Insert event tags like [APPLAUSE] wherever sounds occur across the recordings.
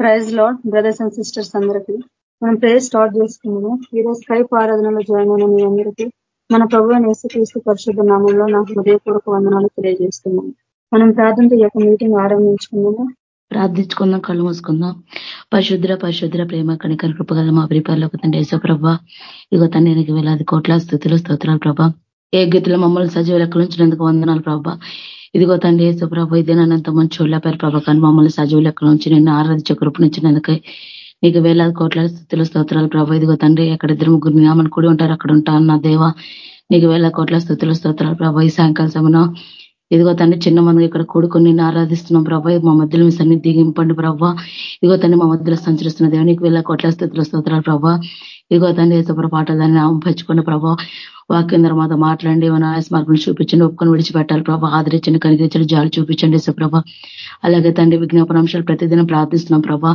Praise lord brothers and sisters అందరికీ. మనం prayer start చేసుకున్నాము ఈరోజు స్కైప్ ఆరాధనలో జాయిన్ అయిన మీ అందరికీ మన ప్రభు క్రీస్తు పరిశుద్ధ నామంలో నాకు హృదయపూర్వక వందనాలు తెలియజేస్తున్నాము మనం ప్రార్థనతో ఈ యొక్క మీటింగ్ ఆరంభించుకున్నాము ప్రార్థించుకుందాం కళ్ళు మూసుకుందాం. పరిశుద్ర పరిశుద్ర ప్రేమ కనికర కృపగల మా ప్రిపర్లకు తండ్రి యేసో ప్రభా ఇగో తండ్రి వేలాది కోట్ల స్థుతులు స్తోత్రాలు ప్రభా. ఏ గతిలో మమ్మల్ని సజీవ లెక్కలు ఉంచినందుకు వందనాలు ప్రభా? ఇదిగో తండ్రి ఏసు ప్రభ ఇదేనంత మంచి చూడలేపారు ప్రభా కానీ మమ్మల్ని సజీవ లెక్కల ఉంచి నిన్ను ఆరాధించే కృపనిచ్చినందుకై నీకు వేలాది కోట్ల స్థుతుల స్తోత్రాలు ప్రభా. ఇదిగో తండ్రి ఎక్కడ ఇద్దరు ముగ్గురు నామని కూడి ఉంటారు అక్కడ ఉంటా అన్న దేవ. నీకు వేల కోట్ల స్థుతుల స్తోత్రాలు ప్రభా ఈ సాయంకాల సమయం ఇదిగో తండ్రి చిన్న మంది ఇక్కడ కూడుకొని ఆరాధిస్తున్నాం ప్రభా. మా మధ్యలో మీ సన్ని దిగింపండి ప్రభా. ఇదిగో తండ్రి మా మధ్యలో సంచరిస్తున్న దేవ నీకు వేల కోట్ల స్థుతుల స్తోత్రాలు ప్రభా. ఇదిగో తండ్రి ఏసపుర పాటలు దాన్ని నామం పంచుకోండి ప్రభా. వాక్యం తర్వాత మాట్లాడండి ఏమైనా ఆయాస చూపించండి ఒప్పుకొని విడిచిపెట్టాలి ప్రభావ ఆదరించండి కనిగించండి జాలు చూపించండి సుప్రభ అలాగే తండ్రి విజ్ఞాపన అంశాలు ప్రతిదినం ప్రార్థిస్తున్నాం ప్రభా.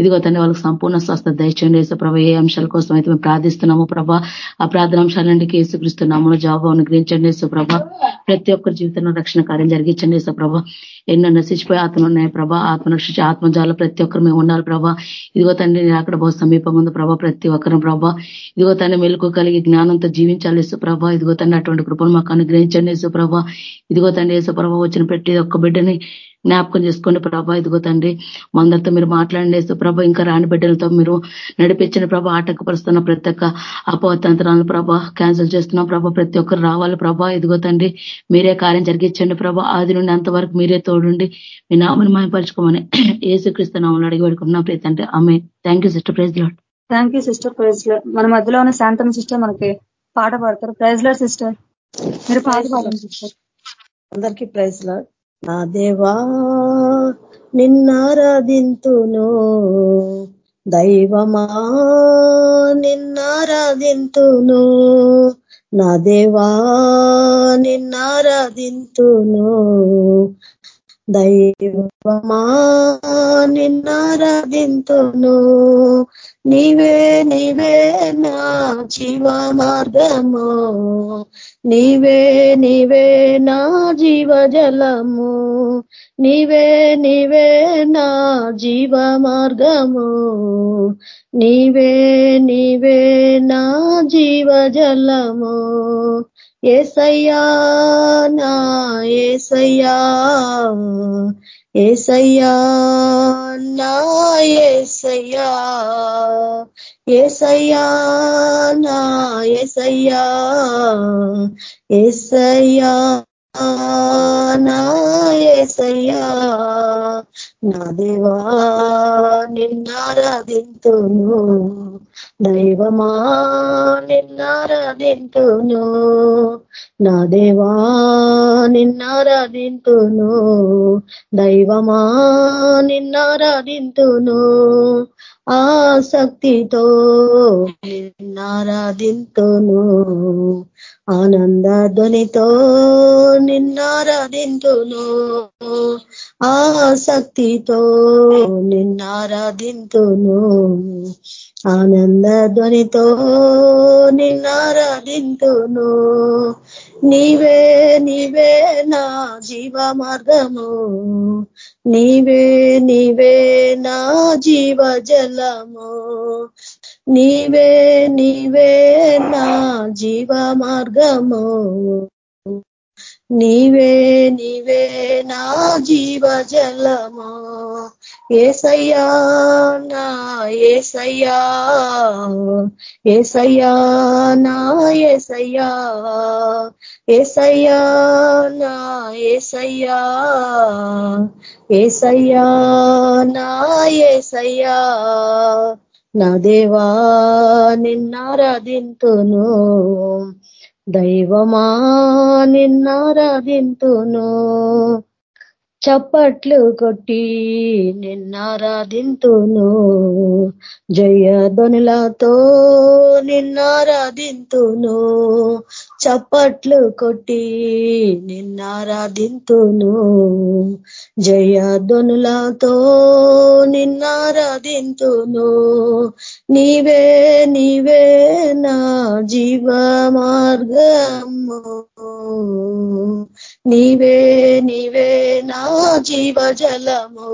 ఇదిగో తండ్రి వాళ్ళకి సంపూర్ణ స్వస్థ దయచండి ప్రభా ఏ అంశాల కోసం అయితే మేము ప్రార్థిస్తున్నాము ప్రభా ఆ ప్రార్థన అంశాలండి కేసుకరిస్తున్నాము జాబు అనుగ్రహించండి. సుప్రభ ప్రతి ఒక్కరి జీవితంలో రక్షణ కార్యం జరిగించండి. సుప్రభ ఎన్నో నశించిపోయి ఆత్మ ఉన్నాయి ప్రభా. ఆత్మ రక్షించి ఆత్మజాల ప్రతి ఒక్కరు మేము ఉండాలి ప్రభా. ఇదిగో తండ్రి అక్కడ బహు సమీపంగా ఉంది ప్రభా ప్రతి ఒక్కరు ప్రభా. ఇదిగో తండ్రి మెలకు కలిగి జ్ఞానంతో జీవించాలి ప్రభా ఇదిగో తండ్రి అటువంటి కృపను మాకు అనుగ్రహించండి ప్రభా ఇదిగో తండ్రి ప్రభా వచ్చిన ప్రతి ఒక్క బిడ్డని జ్ఞాపకం చేసుకోండి. ప్రభా ఇదిగో తండ్రి మందరితో మీరు మాట్లాడండి. ప్రభ ఇంకా రాని బిడ్డలతో మీరు నడిపించిన ప్రభ ఆటంకపరుస్తున్న ప్రతి ఒక్క అపవతంత్రాలను ప్రభ క్యాన్సిల్ చేస్తున్నాం. ప్రభ ప్రతి ఒక్కరు రావాలి. ప్రభ ఇదిగో తండ్రి మీరే కార్యం జరిగించండి. ప్రభ ఆది నుండి అంతవరకు మీరే తోడుండి. మీ నామని మాయపరచుకోమని ఏసుక్రీస్తు [CLEARS THROAT] నామని అడిగి పెడుకుంటున్నాం ప్రీతి అంటే ఆమె thank you sister. Praise lord thank you sister. Praise మన మధ్యలో ఉన్న శాంతం సిస్టర్ మనకి పాట పాడతారు. Praise lord sister. మీరు పాట పాడండి సిస్టర్. అందరికీ ప్రైజ్ లాడ్ నా దేవా నిన్నారాధింతును దైవమా నిన్నారాధింతును నా దేవా నిన్నారాధింతును దైవమా నిన్నారాధింతును. నీవే నీవే నా జీవ మార్గము నీవే నీవే నా జీవ జలము నీవే నీవే నా జీవ మార్గము నీవే నీవే నా జీవ జలము ఏసయ్యా నా ఏసయ్యా ఏసయ్యా నా ఏసయ్యా ఏసయ్యా నా ఏసయ్యా ఏసయ్యా నా ఏసయ్యా నా దేవా నిన్నారాధింతును దైవమా నిన్నారాధింతును నా దేవా నిన్నారాధింతును దైవమా నిన్నారాధింతును ఆసక్తితో నిన్నారాధింతును ఆనంద ధ్వనితో నిన్నారాధింతును ఆసక్తితో నిన్నారాధింతును. ఆనంద ధ్వనితో నిన్నారాధింతును. నీవే నీవే నా జీవ మార్గము నీవే నీవే నా జీవ జలము నీవే నీవే నా జీవ మార్గము నీవే నీవే నా జీవ జలమా ఏసయ్యా నా ఏసయ్యా. ఏసయ్యా నా ఏసయ్యా. ఏసయ్యా నా ఏసయ్యా. ఏసయ్యా నా ఏసయ్యా. నా దేవా నిన్నారాధింతును దైవమా నిన్నారాధింతును చప్పట్లు కొట్టి నిన్నారాధింతును జయధ్వనులతో నిన్నారాధింతును చప్పట్లు కొట్టి నిన్నారాధింతును జయధ్వనులతో నిన్నారాధింతును నీవే నీవే నా జీవ మార్గము నీవే నీవే నా జీవ జలము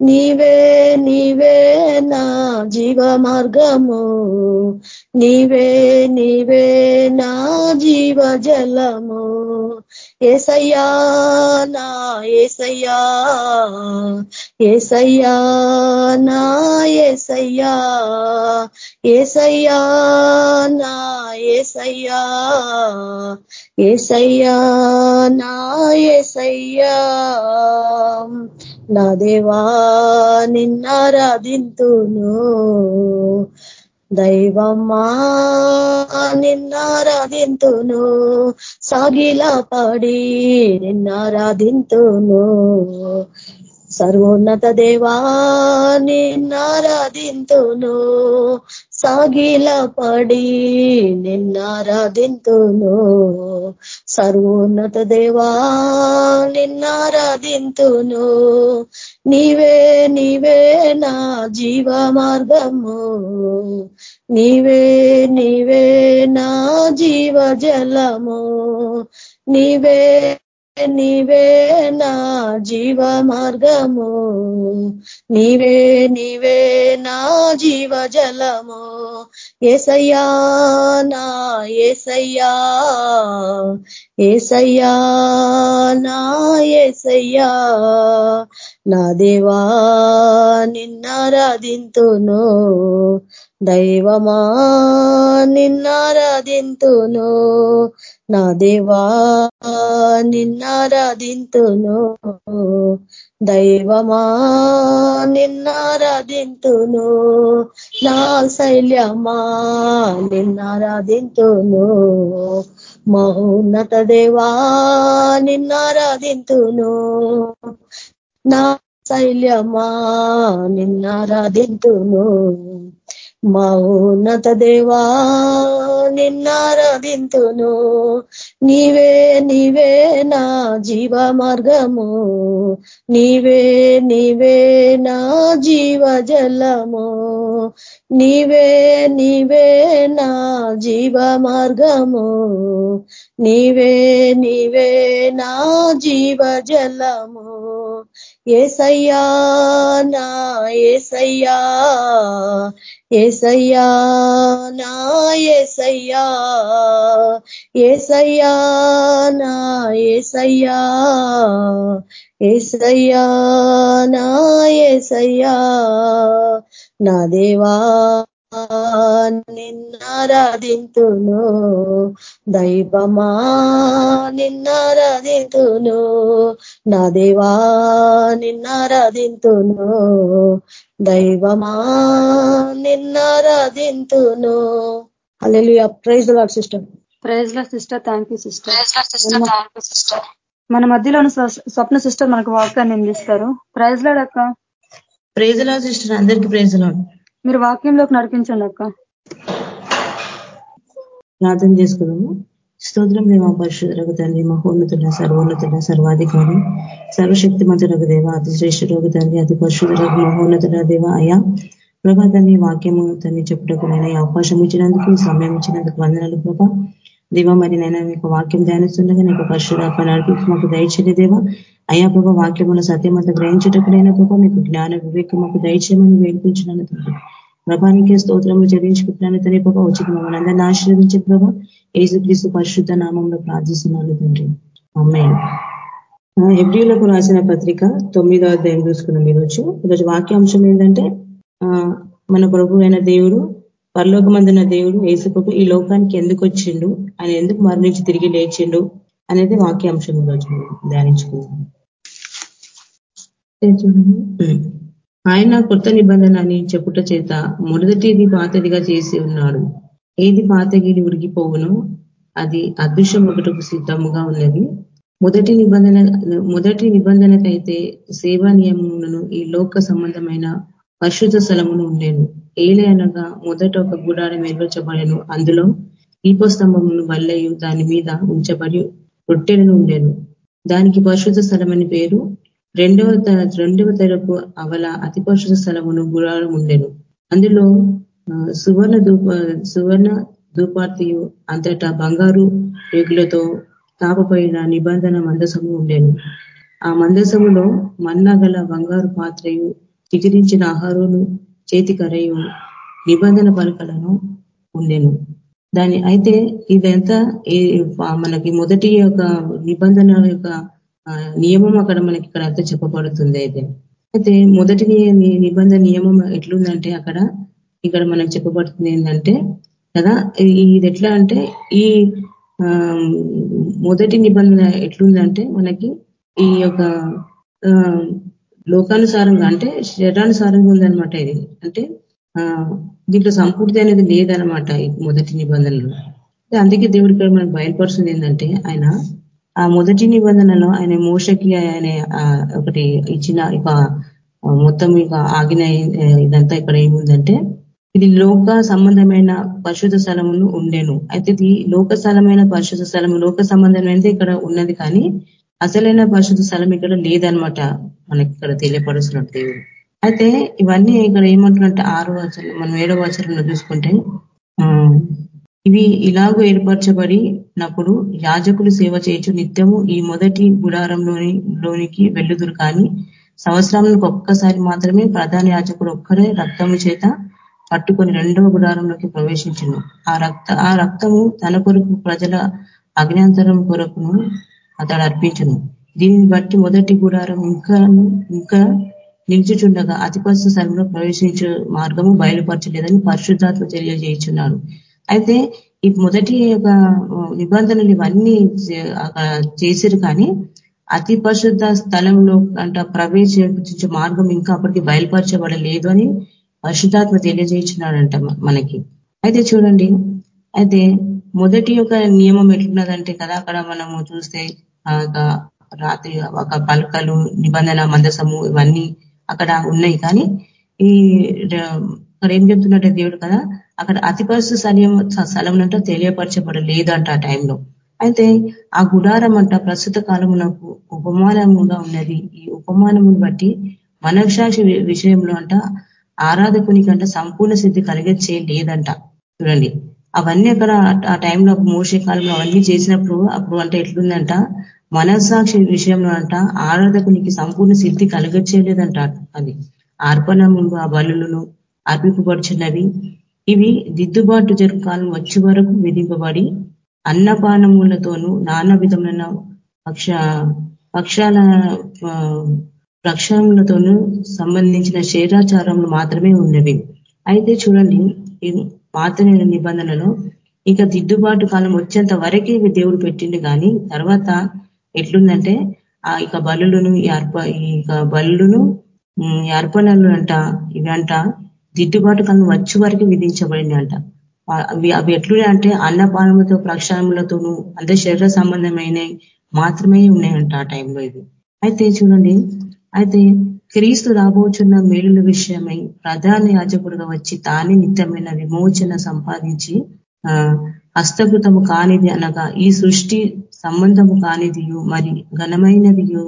నీవే నీవే నా జీవ మార్గము నీవే నీవే నా జీవ జలము ఏసయ్యా నా ఏసయ్యా ఏసయ్యా నా ఏసయ్యా ఏసయ్యా నా ఏసయ్యా ఏసయ్యా నా ఏసయ్యా. నా దేవా నిన్నారాధింతును దైవమ్మా నిన్నారాధింతును సాగిలా పడి నిన్నారాధింతును సర్వోన్నత దేవా నిన్నారాధింతును సాగిల పడి నిన్నారాధింతును సర్వోన్నత దేవా నిన్నారాధింతును నీవే నీవే నా జీవ మార్గము. నీవే నీవే నా జీవ జలము. నీవే నీవే నా జీవ మార్గము నీవే నీవే నా జీవ జలము ఏసయ్యా నా ఏసయ్యా. ఏసయ్యా నా ఏసయ్యా. నా దేవా నిన్నారాధింతును. దైవమా నిన్నారాధింతును. నా దేవా నిన్నారాధింతును. దైవమా నిన్నారాధింతును. నా శైల్యమా నిన్నారాధింతును. మహోన్నత దేవా నిన్నారాధింతును. నా శైల్యమా నిన్నారాధింతును. మా ఉన్నత దేవా నిన్నారాధింతును నీవే నీవే నా జీవ మార్గము నీవే నీవే నా జీవ జలము నీవే నీవే నా జీవ మార్గము నీవే నీవే నా జీవ జలము ఏసయ్యా నా ఏసయ్యా ఏసయ్యా నా ఏసయ్యా ఏసయ్యా నా ఏసయ్యా ఏసయ్యా నా ఏసయ్యా నా దేవా నిన్నారాధింతును దైవమా నిన్నారాధింతును నా దేవా నిన్నారాధింతును దైవమా నిన్నారాధింతును. అల్లెలు praise lord sister praise lord sister thank you sister మన మధ్యలోని స్వప్న సిస్టర్ మనకు వాక్యాన్ని అందిస్తారు. ప్రైజ్ లాడ్ అక్క. ప్రైజ్ లాడ్ సిస్టర్ అందరికీ ప్రైజ్ లాడ్ మీరు వాక్యంలోకి నడిపించండి అక్క. ప్రార్థన చేసుకున్నాము స్తోత్రం దేవ పరిశుద్ధులకు తండ్రి మహోన్నతుల సర్వోన్నతుల సర్వాధికారి సర్వశక్తి మంతులకు దేవ అతి శ్రేష్ఠ తండ్రి అతి పరిశుద్ధులకు మహోన్నతుల దేవ అయా ప్రభా తన్ని వాక్యము తన్ని చెప్పుటకు నేను అవకాశం ఇచ్చినందుకు సమయం ఇచ్చినందుకు వందనాలు ప్రభా. దేవ మరి నేను మీకు వాక్యం ధ్యానిస్తుండగా నీకు పరిశుధాత్మ నడిపి మాకు దయచేది దేవ. అయ్యా ప్రభా వాక్యముల సత్యమంతా గ్రహించేటప్పుడైనా ప్రభావ మీకు జ్ఞాన వివేకం మాకు దయచేయమని వేడిపించినాను తండ్రి. ప్రభానికి స్తోత్రములు చెల్లించుకుంటున్నాను తండ్రి ప్రభా వచ్చి మమ్మల్ని అందరినీ ఆశీర్వదించే ప్రభా. ఏసుక్రీస్తు పరిశుద్ధ నామంలో ప్రార్థిస్తున్నాను తండ్రి. అమ్మాయి హెబ్రిలకు రాసిన పత్రిక తొమ్మిదో అధ్యాయం చూసుకున్నాం ఈరోజు ఈరోజు వాక్యాంశం ఏంటంటే మన ప్రభు అయిన దేవుడు పరలోకమందున దేవుడు ఏసుకు ఈ లోకానికి ఎందుకు వచ్చిండు? ఆయన ఎందుకు మరణించి తిరిగి లేచిండు? అనేది వాక్యాంశం ఈరోజు ధ్యానించుకుంటాం ఆయన కొత్త నిబంధన అని చెప్పుట చేత మొదటిది పాతదిగా చేసి ఉన్నాడు. ఏది పాతగిరి ఉరిగిపోవును అది అదృశ్యం ఒకటకు సిద్ధముగా ఉన్నది. మొదటి నిబంధన మొదటి నిబంధనకైతే సేవా నియమములను ఈ లోక సంబంధమైన పరిశుద్ధ స్థలమును ఉండేను. ఏలే అనగా మొదట ఒక గుడారం ఏర్పరచబడను అందులో దీపస్తంభమును వల్లయు దాని మీద ఉంచబడి రొట్టెలను ఉండేను. దానికి పరిశుద్ధ స్థలమని పేరు. రెండవ రెండవ తెరకు అవల అతి పరిశుద్ధ స్థలమును గుడారం ఉండెను. అందులో సువర్ణ ధూప సువర్ణ ధూపార్తియు అంతటా బంగారు రేగులతో తాపపోయిన నిబంధన మందసము ఉండేను. ఆ మందసములో మన్నా గల బంగారు పాత్రయు చికిరించిన ఆహారును చేతికరయు నిబంధన పలకలను ఉండేను. దాని అయితే ఇదంతా మనకి మొదటి యొక్క నిబంధన యొక్క నియమం అక్కడ మనకి ఇక్కడ అంతా చెప్పబడుతుంది అయితే. అయితే మొదటి నిబంధన నియమం ఎట్లుందంటే అక్కడ ఇక్కడ మనం చెప్పబడుతుంది ఏంటంటే కదా ఇది ఎట్లా అంటే ఈ మొదటి నిబంధన ఎట్లుందంటే మనకి ఈ యొక్క లోకానుసారంగా అంటే శరీరానుసారంగా ఉందనమాట ఇది. అంటే దీంట్లో సంపూర్తి అనేది లేదనమాట మొదటి నిబంధనలు. అందుకే దేవుడి ఇక్కడ మనకు బయలుపరుస్తుంది ఏంటంటే ఆయన ఆ మొదటి నిబంధనలో ఆయన మోసకి ఆయన ఒకటి ఇచ్చిన ఇక మొత్తం ఇక ఆగిన ఇదంతా ఇక్కడ ఏముందంటే ఇది లోక సంబంధమైన పరిశుద్ధ స్థలమును ఉండేను. అయితే ఇది లోక స్థలమైన పరిశుద్ధ స్థలము లోక సంబంధమైనది ఇక్కడ ఉన్నది కానీ అసలైన పరిశుద్ధ స్థలం ఇక్కడ లేదనమాట మనకి ఇక్కడ తెలియపరుస్తున్నట్టు దేవుడు. అయితే ఇవన్నీ ఇక్కడ ఏమంటున్నట్టు ఆరు వచనం మనం ఏడవ వచనంలో చూసుకుంటే ఇవి ఇలాగూ ఏర్పరచబడినప్పుడు యాజకులు సేవ చేయొచ్చు నిత్యము ఈ మొదటి గుడారంలోని లోనికి వెళ్ళుదురు కానీ సంవత్సరానికి ఒక్కసారి మాత్రమే ప్రధాన యాజకుడు ఒక్కరే రక్తము చేత పట్టుకొని రెండవ గుడారంలోకి ప్రవేశించను. ఆ రక్త ఆ రక్తము తన కొరకు ప్రజల అజ్ఞాంతరం కొరకును అతడు అర్పించను. దీన్ని బట్టి మొదటి గుడారం ఇంకా ఇంకా నిలిచిచుండగా అతిపస్త స్థలంలో ప్రవేశించే మార్గము బయలుపరచలేదని పరిశుద్ధాత్మ తెలియజేయుచున్నాడు. అయితే ఈ మొదటి యొక్క నిబంధనలు ఇవన్నీ చేశారు కానీ అతి పరిశుద్ధ స్థలంలో అంట ప్రవేశించే మార్గం ఇంకా అప్పటికి బయలుపరచబడలేదు అని పరిశుద్ధాత్మ తెలియజేయించినాడంట మనకి. అయితే చూడండి. అయితే మొదటి యొక్క నియమం ఎట్లున్నదంటే కదా అక్కడ మనము చూస్తే రాత్రి ఒక పలుకలు నిబంధన మందసము ఇవన్నీ అక్కడ ఉన్నాయి. కానీ ఈ అక్కడ ఏం చెప్తున్నట్టే దేవుడు కదా అక్కడ అతి పరిస్థితి స్థలం స్థలం అంట తెలియపరచబడలేదు ఆ టైంలో. అయితే ఆ గుడారం అంట ప్రస్తుత కాలమునకు ఉపమానముగా ఉన్నది. ఈ ఉపమానమును బట్టి మనక్షాక్షి విషయంలో అంట ఆరాధకునికంట సంపూర్ణ సిద్ధి కలిగించే లేదంట చూడండి. అవన్నీ అక్కడ ఆ టైంలో మోసే కాలంలో అవన్నీ చేసినప్పుడు అప్పుడు అంటే ఎట్లుందంట మనస్సాక్షి విషయంలో అంట ఆరాధకునికి సంపూర్ణ సిద్ధి కలగచ్చేయలేదంట అది. అర్పణములు ఆ బలులను అర్పింపబడుచున్నవి. ఇవి దిద్దుబాటు జరుపు కాలం వచ్చే వరకు విధింపబడి అన్నపానములతోనూ నానా విధమైన పక్ష పక్షాల ప్రక్షాములతోనూ సంబంధించిన శరీరాచారములు మాత్రమే ఉన్నవి. అయితే చూడండి ఈ మాత్రమే నిబంధనలో ఇక దిద్దుబాటు కాలం వచ్చేంత వరకే దేవుడు పెట్టిండు కానీ తర్వాత ఎట్లుందంటే ఆ ఇక బలులను అర్ప ఇక బలులను అర్పణలు అంట ఇవంట దిద్దుబాటు కాలం వచ్చే వరకు విధించబడింది అంట అవి అవి ఎట్లున్నాయి అంటే అన్నపానములతో ప్రక్షాళములతోనూ అంత శరీర సంబంధమైన మాత్రమే ఉన్నాయంట ఆ టైంలో ఇది అయితే చూడండి అయితే క్రీస్తు రాబోచున్న మేలుల విషయమై ప్రధాన యాజకుడుగా వచ్చి తానే నిత్యమైన విమోచన సంపాదించి హస్తకృతము కానిది అనగా ఈ సృష్టి సంబంధము కానిదియు మరి ఘనమైనదియు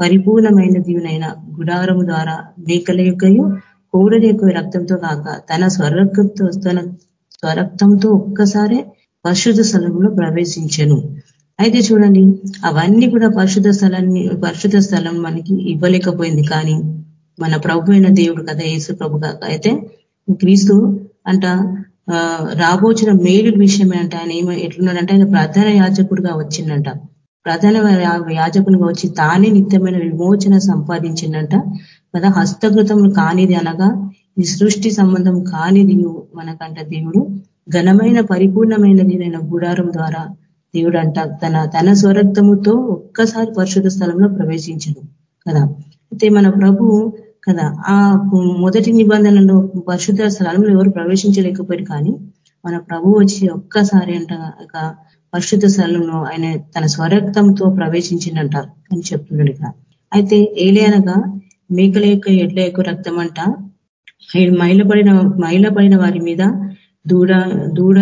పరిపూర్ణమైనదియునైన గుడారము ద్వారా మేకల యొక్కయు కోడల యొక్క రక్తంతో కాక తన స్వరక్తంతో తన స్వరక్తంతో ఒక్కసారే పరిశుద్ధ స్థలంలో ప్రవేశించను. అయితే చూడండి అవన్నీ కూడా పరిశుద్ధ స్థలాన్ని పరిశుద్ధ స్థలం మనకి ఇవ్వలేకపోయింది. కానీ మన ప్రభు అయిన దేవుడు కదా యేసు ప్రభు కాక అయితే క్రీస్తు అంట రాబోచిన మేలు విషయమే అంట ఆయన ఏమో ఎట్లున్నాడంటే ఆయన ప్రధాన యాజకుడిగా వచ్చిందంట ప్రధాన యాజకునిగా వచ్చి తానే నిత్యమైన విమోచన సంపాదించిందంట కదా హస్తకృతం కానిది అనగా ఈ సృష్టి సంబంధం కానిది మనకంట దేవుడు. ఘనమైన పరిపూర్ణమైనది నేను గుడారం ద్వారా దేవుడు అంట తన తన స్వరక్తముతో ఒక్కసారి పరిశుద్ధ స్థలంలో ప్రవేశించడు కదా? అయితే మన ప్రభు కదా. ఆ మొదటి నిబంధనలో పరిశుద్ధ స్థలంలో ఎవరు ప్రవేశించలేకపోయారు కానీ మన ప్రభు వచ్చి ఒక్కసారి అంట పరిశుద్ధ స్థలంలో ఆయన తన స్వరక్తంతో ప్రవేశించిందంట అని చెప్తున్నాడు ఇక్కడ. అయితే ఏలే అనగా మేకల యొక్క ఎడ్ల యొక్క రక్తం అంట మైలపడిన మైలపడిన వారి మీద దూడ దూడ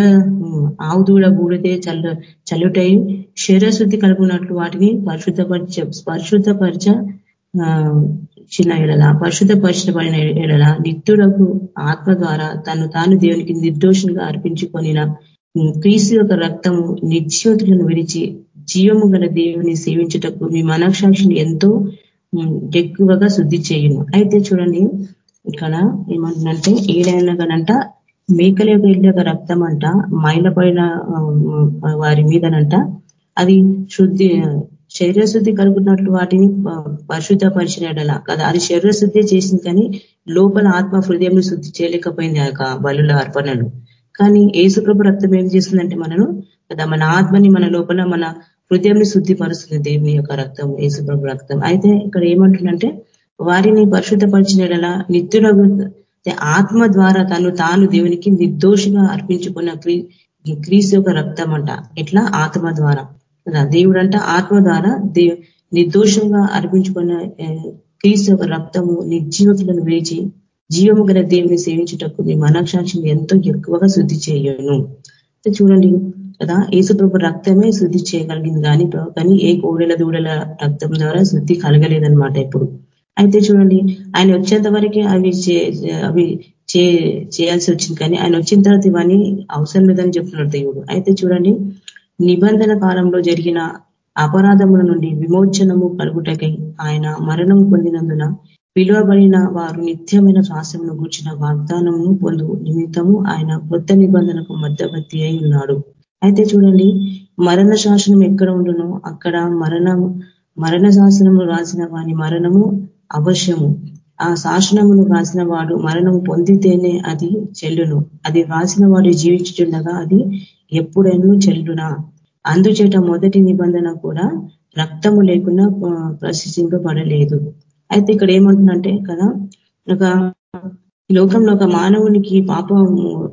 ఆవు దూడ బూడితే చల్లు చల్లుటై శరీరశుద్ధి కలుగునట్లు వాటిని పరిశుద్ధపరిచ పరిశుద్ధపరిచ చిన్న ఎడల పరిశుద్ధపరచబడిన ఎడల నిత్యుడకు ఆత్మ ద్వారా తను తాను దేవునికి నిర్దోషంగా అర్పించుకొనిన క్రీస్తు యొక్క రక్తము నిజ్యోతులను విడిచి జీవము గల దేవుని సేవించుటకు మీ మనక్షాక్షిని ఎంతో ఎక్కువగా శుద్ధి చేయును. అయితే చూడండి ఇక్కడ ఏమంటుందంటే ఏడైనా కనంట మేకల యొక్క ఇళ్ళ యొక్క రక్తం అంట మైలపడిన వారి మీదనంట అది శుద్ధి శరీర శుద్ధి కలుగుతున్నట్లు వాటిని పరిశుద్ధపరిచినడలా కదా అది శరీర శుద్ధి చేసింది కానీ లోపల ఆత్మ హృదయం శుద్ధి చేయలేకపోయింది ఆ బలుల అర్పణలు. కానీ ఏసుప్రభు రక్తం ఏం చేస్తుందంటే మనను కదా మన ఆత్మని మన లోపల మన హృదయం శుద్ధిపరుస్తుంది దేవుని యొక్క రక్తం ఏసుప్రభు రక్తం. అయితే ఇక్కడ ఏమంటుందంటే వారిని పరిశుద్ధపరిచినలా నిత్యుల ఆత్మ ద్వారా తను తాను దేవునికి నిర్దోషిగా అర్పించుకున్న క్రీస్తు యొక్క రక్తం అంట. ఎట్లా? ఆత్మ ద్వారా. దేవుడు అంట ఆత్మ ద్వారా నిర్దోషంగా అర్పించుకున్న క్రీస్తు యొక్క రక్తము నిర్జీవకులను వేచి జీవము గల దేవుని సేవించుటకు మీ మనక్షాక్షిని ఎంతో ఎక్కువగా శుద్ధి చేయను. చూడండి కదా ఏసుప్రభు రక్తమే శుద్ధి చేయగలిగింది కానీ కానీ ఏ కోడెల దూడల రక్తం ద్వారా శుద్ధి కలగలేదనమాట ఇప్పుడు అయితే చూడండి ఆయన వచ్చేంత వరకే అవి అవి చేయాల్సి వచ్చింది కానీ ఆయన వచ్చిన తర్వాత ఇవన్నీ అవసరం లేదని చెప్తున్నాడు దేవుడు. అయితే చూడండి నిబంధన కాలంలో జరిగిన అపరాధముల నుండి విమోచనము కలుగుటకై ఆయన మరణం పొందినందున పిలువబడిన వారు నిత్యమైన రాశమును కూర్చిన వాగ్దానమును పొందు నిమిత్తము ఆయన కొత్త నిబంధనకు మధ్యవర్తి అయి ఉన్నాడు. అయితే చూడండి మరణ శాసనం ఎక్కడ ఉండునో? అక్కడ మరణం మరణ శాసనము రాసిన వాని మరణము అవశ్యము. ఆ శాసనమును రాసిన వాడు మరణం పొందితేనే అది చెల్లును. అది రాసిన వాడు జీవించుండగా అది ఎప్పుడైనా చెల్లునా. అందుచేట మొదటి నిబంధన కూడా రక్తము లేకుండా ప్రశింపబడలేదు అయితే ఇక్కడ ఏమంటుందంటే కదా ఒక లోకంలో ఒక మానవునికి పాప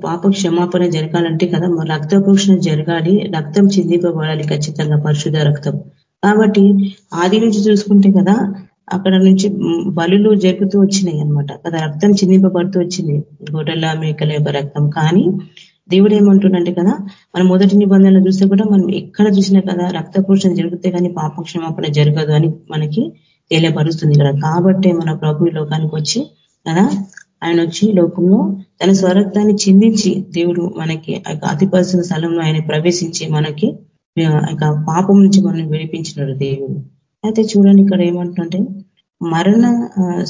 పాప క్షమాపణ జరగాలంటే కదా రక్త పోషణ జరగాలి రక్తం చిందింపబడాలి ఖచ్చితంగా పరిశుద్ధ రక్తం. కాబట్టి ఆది నుంచి చూసుకుంటే కదా అక్కడ నుంచి బలులు జరుగుతూ వచ్చినాయి అనమాట కదా రక్తం చిందింపబడుతూ వచ్చింది. గొడల మేకల యొక్క రక్తం. కానీ దేవుడు ఏమంటుండంటే కదా మనం మొదటి నిబంధనలు చూస్తే కూడా మనం ఎక్కడ చూసినా కదా రక్త పోషణ జరిగితే కానీ పాపక్షమాపణ జరగదు అని మనకి తెలియపరుస్తుంది కదా. కాబట్టే మన ప్రభు లోకానికి వచ్చి కదా ఆయన వచ్చి లోకంలో తన స్వరక్తాన్ని చిందించి దేవుడు మనకి అతి పరిస్థితి స్థలంలో ఆయన ప్రవేశించి మనకి పాపం నుంచి మనం విడిపించినాడు దేవుడు. అయితే చూడండి ఇక్కడ ఏమంటుంటే మరణ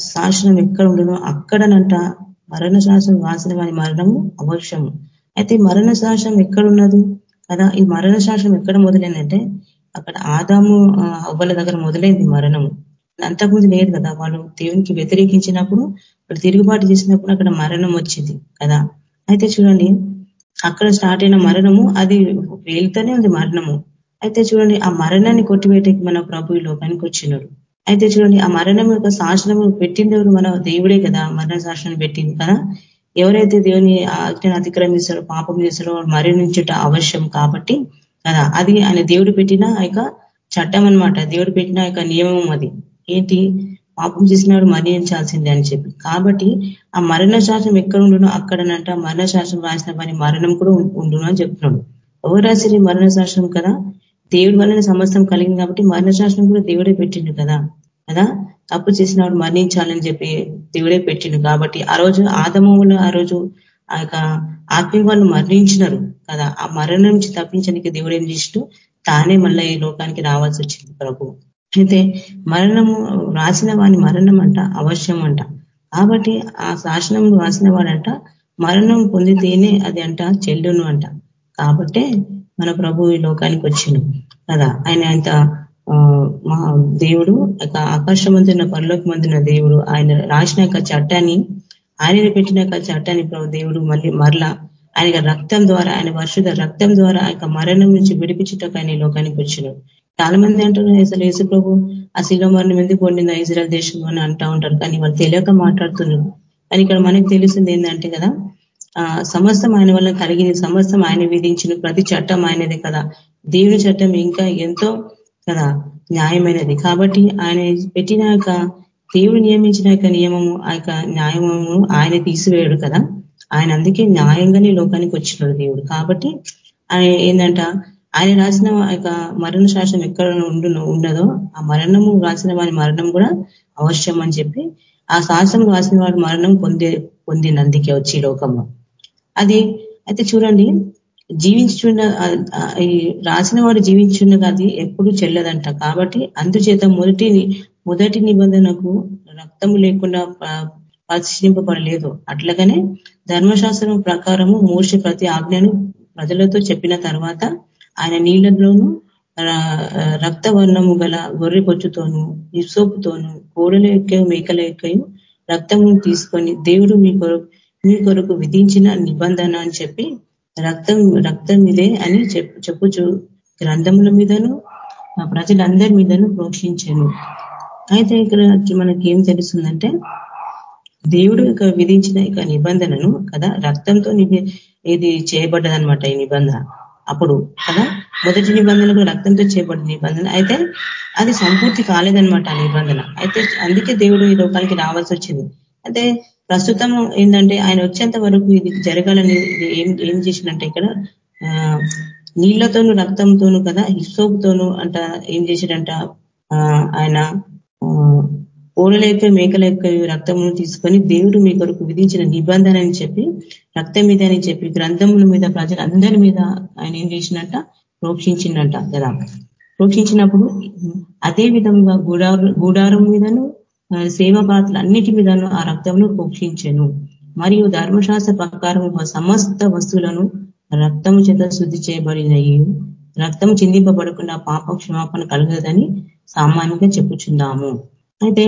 శాసనం ఎక్కడ ఉండదో అక్కడనంట మరణ శాసనం వాసిన వారి మరణము అవశ్యము. అయితే మరణ శాసనం ఎక్కడున్నది? కదా ఈ మరణ శాసనం ఎక్కడ మొదలైందంటే అక్కడ ఆదాము అవ్వల దగ్గర మొదలైంది మరణము. అంతకుముందు లేదు కదా వాళ్ళు దేవునికి వ్యతిరేకించినప్పుడు వాళ్ళు తిరుగుబాటు చేసినప్పుడు అక్కడ మరణం వచ్చింది కదా. అయితే చూడండి అక్కడ స్టార్ట్ అయిన మరణము అది వెళ్తూనే ఉంది మరణము. అయితే చూడండి ఆ మరణాన్ని కొట్టివేటకి మన ప్రభు లోకానికి వచ్చినాడు. అయితే చూడండి ఆ మరణం యొక్క శాసనము పెట్టింది ఎవరు? మన దేవుడే కదా మరణ శాసనం పెట్టింది కదా. ఎవరైతే దేవుని ఆజ్ఞను అతిక్రమిస్తారో పాపం చేస్తారో మరణించుట అవశ్యం కాబట్టి కదా? అది ఆయన దేవుడు పెట్టిన యొక్క చట్టం అనమాట దేవుడు పెట్టిన యొక్క నియమం అది. ఏంటి? పాపం చేసినాడు మరణించాల్సిందే అని చెప్పి. కాబట్టి ఆ మరణ శాసనం ఎక్కడ ఉండునో అక్కడనంట మరణ శాసనం రాసిన పని మరణం కూడా ఉండును అని చెప్తున్నాడు. ఎవరు మరణ శాసనం కదా? దేవుడి వలన సమస్తం కలిగింది కాబట్టి మరణ శాసనం కూడా దేవుడే పెట్టిండు కదా? కదా? తప్పు చేసిన వాడు మరణించాలని చెప్పి దేవుడే పెట్టిండు. కాబట్టి ఆ రోజు ఆదమములు ఆ రోజు ఆ యొక్క ఆత్మీయ వాళ్ళు మరణించినారు కదా. ఆ మరణం నుంచి తప్పించడానికి దేవుడు ఏం చేసినట్టు తానే మళ్ళీ ఈ లోకానికి రావాల్సి వచ్చింది ప్రభు. అయితే మరణము రాసిన వాని మరణం అంట అవశ్యం అంట. కాబట్టి ఆ శాసనం రాసిన వాడంట మరణం పొందితేనే అది అంట చెల్లును అంట. కాబట్టే మన ప్రభు ఈ లోకానికి వచ్చిండు కదా. ఆయన అంత మా దేవుడు ఆకాశమంతున్న పరలోకి మందిన దేవుడు ఆయన రాసిన యొక్క చట్టాన్ని ఆయన పెట్టిన యొక్క చట్టాన్ని దేవుడు మళ్ళీ మరలా ఆయన రక్తం ద్వారా ఆయన వర్షుద రక్తం ద్వారా ఆయన మరణం నుంచి విడిపించుటకు ఆయన లోకానికి వచ్చినాడు చాలా మంది అంటారు అసలు యేసు ప్రభు ఆ శిలో మరణం ఎందుకు పొందిందా ఇజ్రాయల్ దేశంలో అని అంటా ఉంటారు. కానీ వాళ్ళు తెలియక మాట్లాడుతున్నారు. కానీ ఇక్కడ మనకి తెలిసింది ఏంటంటే కదా సమస్తం ఆయన వల్ల కలిగింది సమస్తం ఆయన విధించిన ప్రతి చట్టం ఆయనదే కదా. దేవుని చట్టం ఇంకా ఎంతో కదా? న్యాయమైనది. కాబట్టి ఆయన పెట్టిన యొక్క దేవుడు నియమించిన యొక్క నియమము ఆ యొక్క న్యాయము ఆయన తీసివేయడు కదా? ఆయన అందుకే న్యాయంగానే లోకానికి వచ్చినాడు దేవుడు. కాబట్టి ఆయన ఏంటంట ఆయన రాసిన యొక్క మరణ శాసనం ఎక్కడ ఉండు ఉండదో ఆ మరణము రాసిన వారి మరణం కూడా అవశ్యం అని చెప్పి ఆ శాసనం రాసిన వారి మరణం పొందే పొందింది అందుకే వచ్చి లోకంలో అది అయితే చూడండి. జీవించున్న ఈ రాసిన వాడు జీవించున్నది అది ఎప్పుడు చెల్లదంట. కాబట్టి అందుచేత మొదటి మొదటి నిబంధనకు రక్తము లేకుండా పరిశీలింపబడలేదు అట్లాగనే ధర్మశాస్త్రం ప్రకారము మోష ప్రతి ఆజ్ఞను ప్రజలతో చెప్పిన తర్వాత ఆయన నీళ్ళలోను రక్తవర్ణము గల గొర్రె పొచ్చుతోను ఇసోపుతోను కోడల యొక్క మేకల యొక్క రక్తమును తీసుకొని దేవుడు మీ కొరకు మీ కొరకు విధించిన నిబంధన అని చెప్పి రక్తం రక్తం ఇదే అని చెప్పుచు గ్రంథముల మీదను ప్రజలందరి మీదను ప్రోక్షించాను. అయితే ఇక్కడ మనకి ఏం తెలుస్తుందంటే దేవుడు ఇక విధించిన ఇక నిబంధనను కదా రక్తంతో ఇది చేయబడ్డదనమాట ఈ నిబంధన. అప్పుడు కదా మొదటి నిబంధన కూడా రక్తంతో చేయబడిన నిబంధన. అయితే అది సంపూర్తి కాలేదనమాట ఆ నిబంధన. అయితే అందుకే దేవుడు ఈ లోకానికి రావాల్సి వచ్చింది. అయితే ప్రస్తుతం ఏంటంటే ఆయన వచ్చేంత వరకు ఇది జరగాలని ఏం ఏం చేసిందంటే ఇక్కడ. నీళ్ళతోను రక్తంతోనూ కదా హిస్సోపుతోను అంట ఏం చేశాడంట. ఆయన ఓడల యొక్క మేకల యొక్క రక్తమును తీసుకొని దేవుడు మీ కొరకు విధించిన నిబంధన అని చెప్పి రక్తం మీద అని చెప్పి గ్రంథముల మీద ప్రజలందరి మీద ఆయన ఏం చేసినట్ట? ప్రోక్షించిందంట కదా. ప్రోక్షించినప్పుడు అదే విధంగా గుడారు గూడారం మీదను సేవ పాత్రలు అన్నిటి మీదను ఆ రక్తమును ప్రోక్షించాను మరియు ధర్మశాస్త్ర ప్రకారం సమస్త వస్తువులను రక్తము చేత శుద్ధి చేయబడినవి రక్తం చిందింపబడకుండా పాప క్షమాపణ కలగదని సామాన్యంగా చెప్పుచున్నాము. అయితే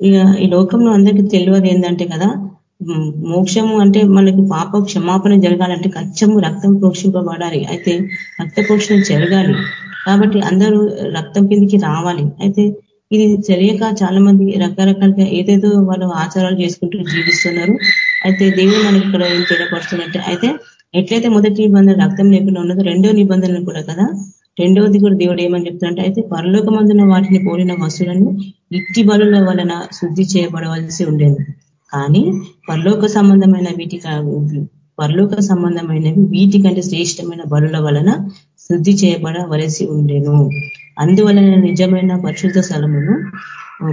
ఇక ఈ లోకంలో అందరికీ తెలియదు ఏంటంటే కదా మోక్షము అంటే మనకి పాప క్షమాపణ జరగాలంటే కచ్చము రక్తం ప్రోక్షింపబడాలి అయితే రక్త ప్రోక్షణ జరగాలి. కాబట్టి అందరూ రక్తం కిందికి రావాలి. అయితే ఇది తెలియక చాలా మంది రకరకాలుగా ఏదేదో వాళ్ళు ఆచారాలు చేసుకుంటూ జీవిస్తున్నారు. అయితే దేవుడు మనకి ఇక్కడ ఏం తెలియపరుస్తున్నట్టు అయితే ఎట్లయితే మొదటి నిబంధన రక్తం లేకుండా ఉన్నదో రెండో నిబంధనలు కూడా కదా. రెండవది కూడా దేవుడు ఏమని చెప్తుంటే అయితే పరలోకమందున వాటిని పోలిన వస్తువులను ఇట్టి బలుల వలన శుద్ధి చేయబడవలసి ఉండేది. కానీ పరలోక సంబంధమైన వీటి పరలోక సంబంధమైనవి వీటికంటే శ్రేష్టమైన బలుల వలన శుద్ధి చేయబడవలసి ఉండేను. అందువలన నిజమైన పరిశుద్ధ స్థలమును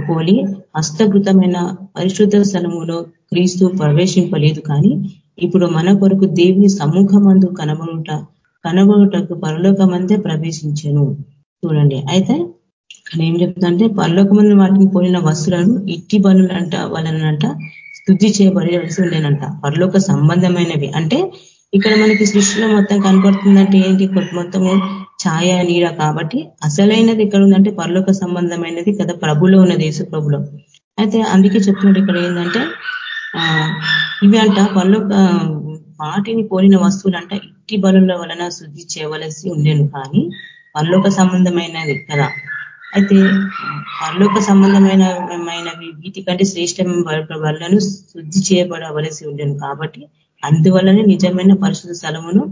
పోలి హస్తకృతమైన పరిశుద్ధ స్థలములో క్రీస్తు ప్రవేశింపలేదు కానీ ఇప్పుడు మన కొరకు దేవుని సమ్ముఖమందు కనబడుట కనబడుటకు పరలోకమందే ప్రవేశించను. చూడండి అయితే ఇక్కడ ఏం చెప్తుందంటే పరలోకమంది వాటిని పోలిన వస్తువులను ఇట్టి బనులంట వాళ్ళనంట స్థుతి చేయబడవలసి ఉండేనంట. పరలోక సంబంధమైనవి. అంటే ఇక్కడ మనకి సృష్టిలో మొత్తం కనపడుతుందంటే ఏంటి? మొత్తము ఛాయ నీడ కాబట్టి అసలైనది ఇక్కడ ఉందంటే పరలోక సంబంధమైనది కదా ప్రభులో ఉన్నది యేసు ప్రభులో. అయితే అందుకే చెప్తున్నాడు ఇక్కడ ఏంటంటే ఇవి అంట పరలోక వాటిని పోలిన వస్తువులంట ఇట్టి బలుల వలన శుద్ధి చేయవలసి ఉండేను కానీ పరలోక సంబంధమైనది కదా. అయితే పరలోక సంబంధమైనవి వీటికంటే శ్రేష్టమైన వలన శుద్ధి చేయబడవలసి ఉండేను కాబట్టి అందువల్లనే నిజమైన పరిశుద్ధ స్థలమును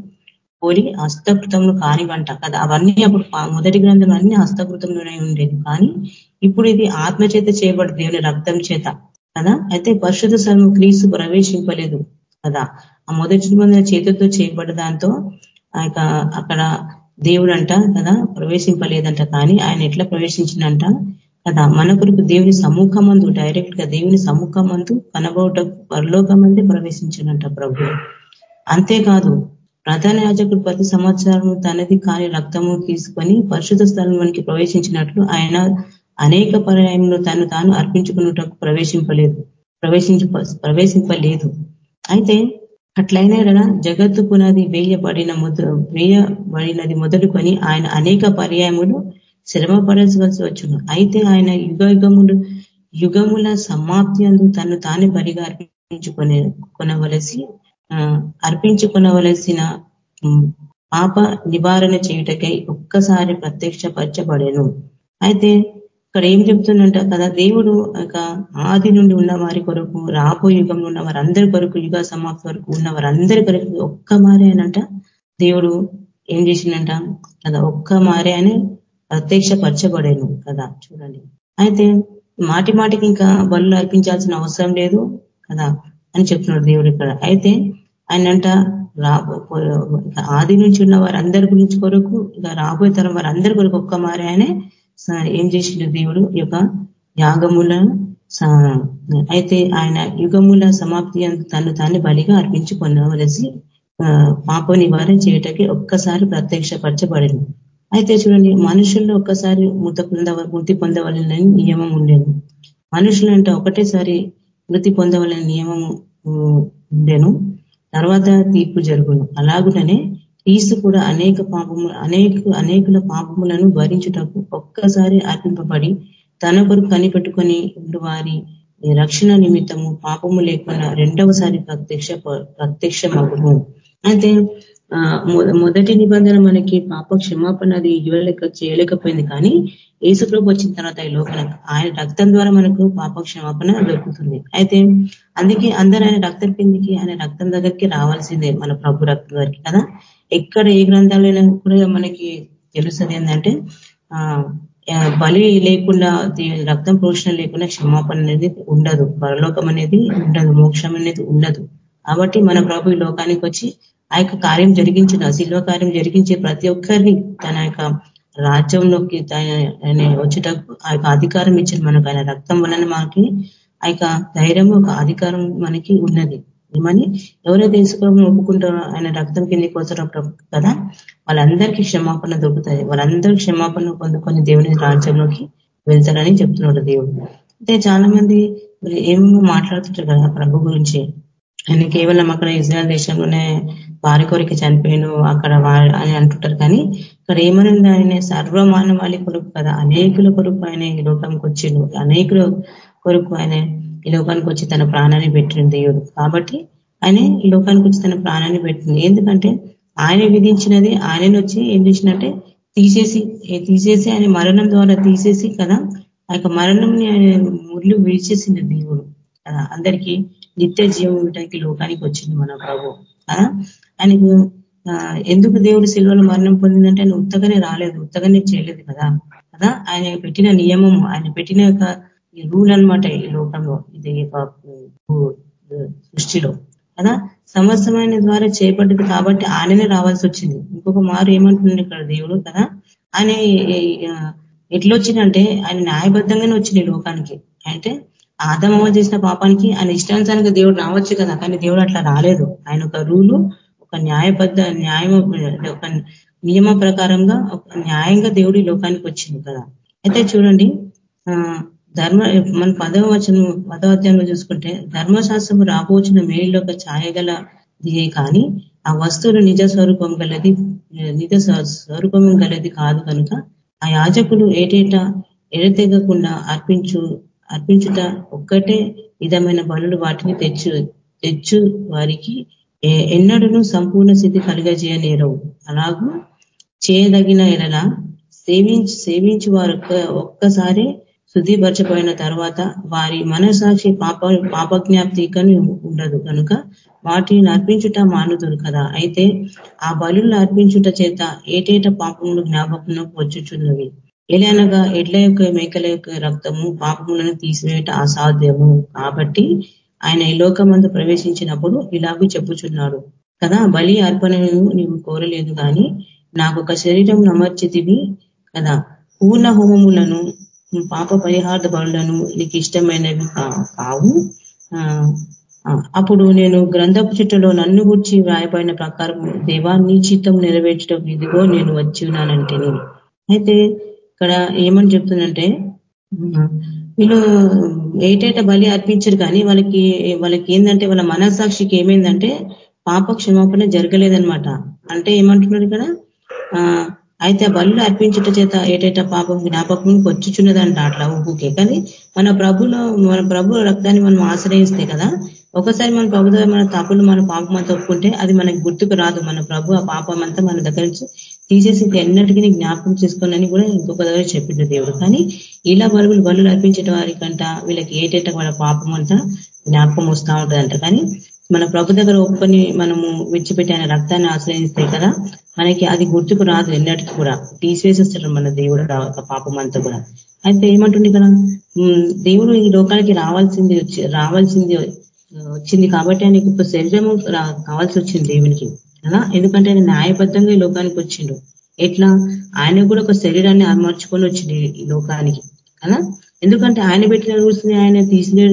పోలి హస్తకృతములు కానివంట కదా. అవన్నీ అప్పుడు మొదటి గ్రంథం అన్ని హస్తకృతంలోనే ఉండేది. కానీ ఇప్పుడు ఇది ఆత్మ చేత చేయబడి దేవుని రక్తం చేత కదా. అయితే పరిశుద్ధ సర్వం క్రీస్తు ప్రవేశింపలేదు కదా. ఆ మొదటి మంది చేతితో చేయబడ్డ దాంతో అక్కడ దేవుడు అంట కదా ప్రవేశింపలేదంట. కానీ ఆయన ఎట్లా ప్రవేశించినంట కదా. మన కొరకు దేవుని సముఖమందు డైరెక్ట్గా దేవుని సముఖమందు కనబోట పరలోకమందే ప్రవేశించినంట ప్రభు. అంతేకాదు ప్రధాన యాజకుడు ప్రతి సంవత్సరం తనది కాని రక్తము తీసుకొని పరిశుద్ధ స్థలంలోనికి ప్రవేశించినట్లు ఆయన అనేక పర్యాయంలో తను తాను అర్పించుకున్నటకు ప్రవేశింపలేదు ప్రవేశించ ప్రవేశింపలేదు. అయితే అట్లయినా జగత్తు పునాది వేయబడిన మొద వేయబడినది మొదలుకొని ఆయన అనేక పర్యాయములు శ్రమపరచవలసి వచ్చును అయితే ఆయన యుగ యుగములు యుగముల సమాప్తి అందు తను తానే బలిగా అర్పించుకునే కొనవలసి అర్పించుకునవలసిన పాప నివారణ చేయుటకై ఒక్కసారి ప్రత్యక్షపరచబడేను. అయితే ఇక్కడ ఏం చెప్తుందంట కదా దేవుడు ఒక ఆది నుండి ఉన్న వారి కొరకు రాబో యుగంలో ఉన్న వారందరి కొరకు యుగ సమాప్తి వరకు ఉన్న వారందరి కొరకు ఒక్క మారే అనంట దేవుడు ఏం చేసిందంట కదా ఒక్క మారే అని ప్రత్యక్షపరచబడేను కదా చూడండి. అయితే మాటి మాటికి ఇంకా బలు అర్పించాల్సిన అవసరం లేదు కదా. అని చెప్తున్నాడు దేవుడు ఇక్కడ. అయితే ఆయనంట రాబో ఆది నుంచి ఉన్న వారందరి గురించి కొరకు ఇక రాబోయే తరం వారందరి కొరకు ఒక్క మారే ఆయనే ఏం చేసిండు దేవుడు? ఈ యొక్క యాగముల అయితే ఆయన యుగముల సమాప్తి తను తాన్ని బలిగా అర్పించుకొనవలసి పాప నివారణ చేయటకి ఒక్కసారి ప్రత్యక్షపరచబడింది అయితే చూడండి మనుషుల్లో ఒక్కసారి మృత పొంద మృతి పొందవలనని నియమం ఉండేది. మనుషులంటే ఒకటేసారి మృతి పొందవలని నియమము ఉండెను. తర్వాత తీర్పు జరుగును. అలాగుననే క్రీస్తు కూడా అనేక పాపము అనేక అనేకుల పాపములను భరించుటకు ఒక్కసారి అర్పింపబడి తన కొరకు కనిపెట్టుకొని వారి రక్షణ నిమిత్తము పాపము లేకుండా రెండవసారి ప్రత్యక్ష ప్రత్యక్షమగును. అయితే మొదటి నిబంధన మనకి పాప క్షమాపణ అది ఇవ్వలేక చేయలేకపోయింది. కానీ ఏసుప్రభు వచ్చిన తర్వాత ఈ లోపల ఆయన రక్తం ద్వారా మనకు పాప క్షమాపణ దొరుకుతుంది. అయితే అందుకే అందరూ ఆయన రక్తం కిందికి ఆయన రక్తం దగ్గరికి రావాల్సిందే మన ప్రభు రక్తం దగ్గరికి కదా? ఎక్కడ ఏ గ్రంథాలైనా కూడా మనకి తెలుస్తుంది ఏంటంటే బలి లేకుండా రక్తం పోషణ లేకుండా క్షమాపణ అనేది ఉండదు. పరలోకం అనేది ఉండదు మోక్షం అనేది ఉండదు. కాబట్టి మన ప్రభు ఈ లోకానికి వచ్చి ఆ యొక్క కార్యం జరిగించిన శిల్వ కార్యం జరిగించే ప్రతి ఒక్కరిని తన యొక్క రాజ్యంలోకి ఆయన వచ్చేటప్పుడు ఆ యొక్క అధికారం ఇచ్చిన మనకు ఆయన రక్తం వలన మనకి ఆ యొక్క ధైర్యం ఒక అధికారం మనకి ఉన్నది. ఏమని? ఎవరైతే ఇసుకోవడం ఒప్పుకుంటారో ఆయన రక్తం కిందకి వస్తారో కదా వాళ్ళందరికీ క్షమాపణ దొరుకుతుంది వాళ్ళందరూ క్షమాపణ పొందుకొని దేవుని రాజ్యంలోకి వెళ్తారని చెప్తున్నాడు దేవుడు. అయితే చాలా మంది ఏమేమో మాట్లాడుతుంటారు కదా ప్రభు గురించి. ఆయన కేవలం అక్కడ ఇజ్రాయల్ దేశంలోనే వారి కొరికి చనిపోయిను అక్కడ అని అంటుంటారు. కానీ ఇక్కడ ఏమనుంది? ఆయన సర్వమానవాళి కొరకు కదా. అనేకుల కొరకు ఆయన ఈ లోకంకి వచ్చిండు. అనేకుల కొరకు ఆయన ఈ లోకానికి వచ్చి తన ప్రాణాన్ని పెట్టిన దేవుడు. కాబట్టి ఆయన ఈ లోకానికి వచ్చి తన ప్రాణాన్ని పెట్టింది ఎందుకంటే ఆయన విధించినది ఆయనను వచ్చి ఏం చేసినట్టే తీసేసి తీసేసి ఆయన మరణం ద్వారా తీసేసి కదా ఆ యొక్క మరణంని ఆయన ముళ్ళు విడిచేసింది దేవుడు కదా. అందరికీ నిత్య జీవం లోకానికి వచ్చింది మన ప్రభు. కదా ఆయనకు ఎందుకు దేవుడు శిల్వలు మరణం పొందిందంటే ఆయన ఉత్తగానే రాలేదు ఉత్తగానే చేయలేదు కదా? కదా? ఆయన పెట్టిన నియమము ఆయన పెట్టిన యొక్క రూల్ అనమాట ఈ లోకంలో ఇది సృష్టిలో. కదా? సమస్తమైన ద్వారా చేపడ్డది కాబట్టి ఆయననే రావాల్సి వచ్చింది. ఇంకొక మారు ఏమంటున్నాడు ఇక్కడ దేవుడు కదా? ఆయన ఎట్లొచ్చిందంటే ఆయన న్యాయబద్ధంగానే వచ్చింది లోకానికి. అంటే ఆదమవ చేసిన పాపానికి ఆయన ఇష్టానుసారంగా దేవుడు రావచ్చు కదా కానీ దేవుడు అట్లా రాలేదు. ఆయన ఒక రూలు ఒక న్యాయబద్ధ న్యాయం ఒక నియమ ప్రకారంగా ఒక న్యాయంగా దేవుడు లోకానికి వచ్చింది కదా. అయితే చూడండి ధర్మ మన పదవ వచనం పదవ అధ్యాయంలో చూసుకుంటే ధర్మశాస్త్రము రాబోచిన మేలులో ఒక ఛాయగల కానీ ఆ వస్తువులు నిజ స్వరూపం గలది నిజ స్వరూపం గలది కాదు కనుక ఆ యాజకులు ఏటేటా ఎడతెగకుండా అర్పించు అర్పించుట ఒక్కటే విధమైన బలులు వాటిని తెచ్చు తెచ్చు వారికి ఎన్నడూ సంపూర్ణ స్థితి కలిగజేయనేరవు. అలాగూ చేయదగిన ఎడల సేవించి సేవించి వారు ఒక్కసారి శుద్ధిపరచబడిన తర్వాత వారి మనసాక్షి పాప పాపజ్ఞాప్తికని ఉండదు. కనుక వాటిని అర్పించుట మానుదురు కదా. అయితే ఆ బలు అర్పించుట చేత ఏటేట పాపములు జ్ఞాపకం వచ్చుచున్నవి? ఎలానగా ఎడ్ల యొక్క మేకల యొక్క రక్తము పాపములను తీసివేయట అసాధ్యము. కాబట్టి ఆయన ఈ లోకమందు ప్రవేశించినప్పుడు ఇలాగూ చెప్పుచున్నాడు. కదా బలి అర్పణను నీవు కోరలేదు కానీ నాకు ఒక శరీరం అమర్చితివి కదా. పూర్ణ హోమములను పాప పరిహార్థ బలులను నీకు ఇష్టమైనవి కావు. అప్పుడు నేను గ్రంథపు చుట్టలో నన్ను గుర్చి వ్రాయబడిన ప్రకారం దేవాన్ని చిత్తం నెరవేర్చడం ఇదిగో నేను వచ్చి ఉన్నానంటే అయితే ఇక్కడ ఏమని చెప్తుందంటే వీళ్ళు ఏటేట బలి అర్పించరు కానీ వాళ్ళకి వాళ్ళకి ఏంటంటే వాళ్ళ మనస్సాక్షికి ఏమైందంటే పాప క్షమాపణ జరగలేదనమాట అంటే ఏమంటున్నాడు ఇక్కడ? అయితే ఆ బలు అర్పించుట చేత ఏటేట పాపం జ్ఞాపకం వచ్చుచున్నదంట అట్లా ఊపుకే కానీ మన ప్రభులో మన ప్రభు రక్తాన్ని మనం ఆశ్రయిస్తే కదా ఒకసారి మన ప్రభు మన తప్పులు మన పాపం అంతా ఒప్పుకుంటే అది మనకి గుర్తుకు రాదు. మన ప్రభు ఆ పాపం అంతా మన దగ్గర నుంచి తీసేసి ఎన్నటికీ జ్ఞాపకం చేసుకోనని కూడా ఇంకొక దగ్గర చెప్పిండు దేవుడు. కానీ ఇలా బలుగులు బలు అర్పించే వారికంట వీళ్ళకి ఏటేట వాళ్ళ పాపం అంతా జ్ఞాపకం వస్తూ ఉంటుందంట. కానీ మన ప్రభు దగ్గర ఒప్పుకొని మనము విడిచిపెట్టి ఆయన రక్తాన్ని ఆశ్రయిస్తే కదా మనకి అది గుర్తుకు రాదు ఎన్నటికి కూడా. తీసివేసేస్తాడు మన దేవుడు పాపం అంతా కూడా. అయితే ఏమంటుంది కదా? దేవుడు ఈ లోకానికి రావాల్సింది రావాల్సింది వచ్చింది కాబట్టి ఆయనకి ఒక శరీరము కావాల్సి వచ్చింది దేవునికి అలా ఎందుకంటే ఆయన న్యాయబద్ధంగా ఈ లోకానికి వచ్చిండు. ఎట్లా? ఆయన కూడా ఒక శరీరాన్ని అమర్చుకొని వచ్చింది ఈ లోకానికి అలా ఎందుకంటే ఆయన పెట్టిన రూల్స్ని ఆయన తీసివే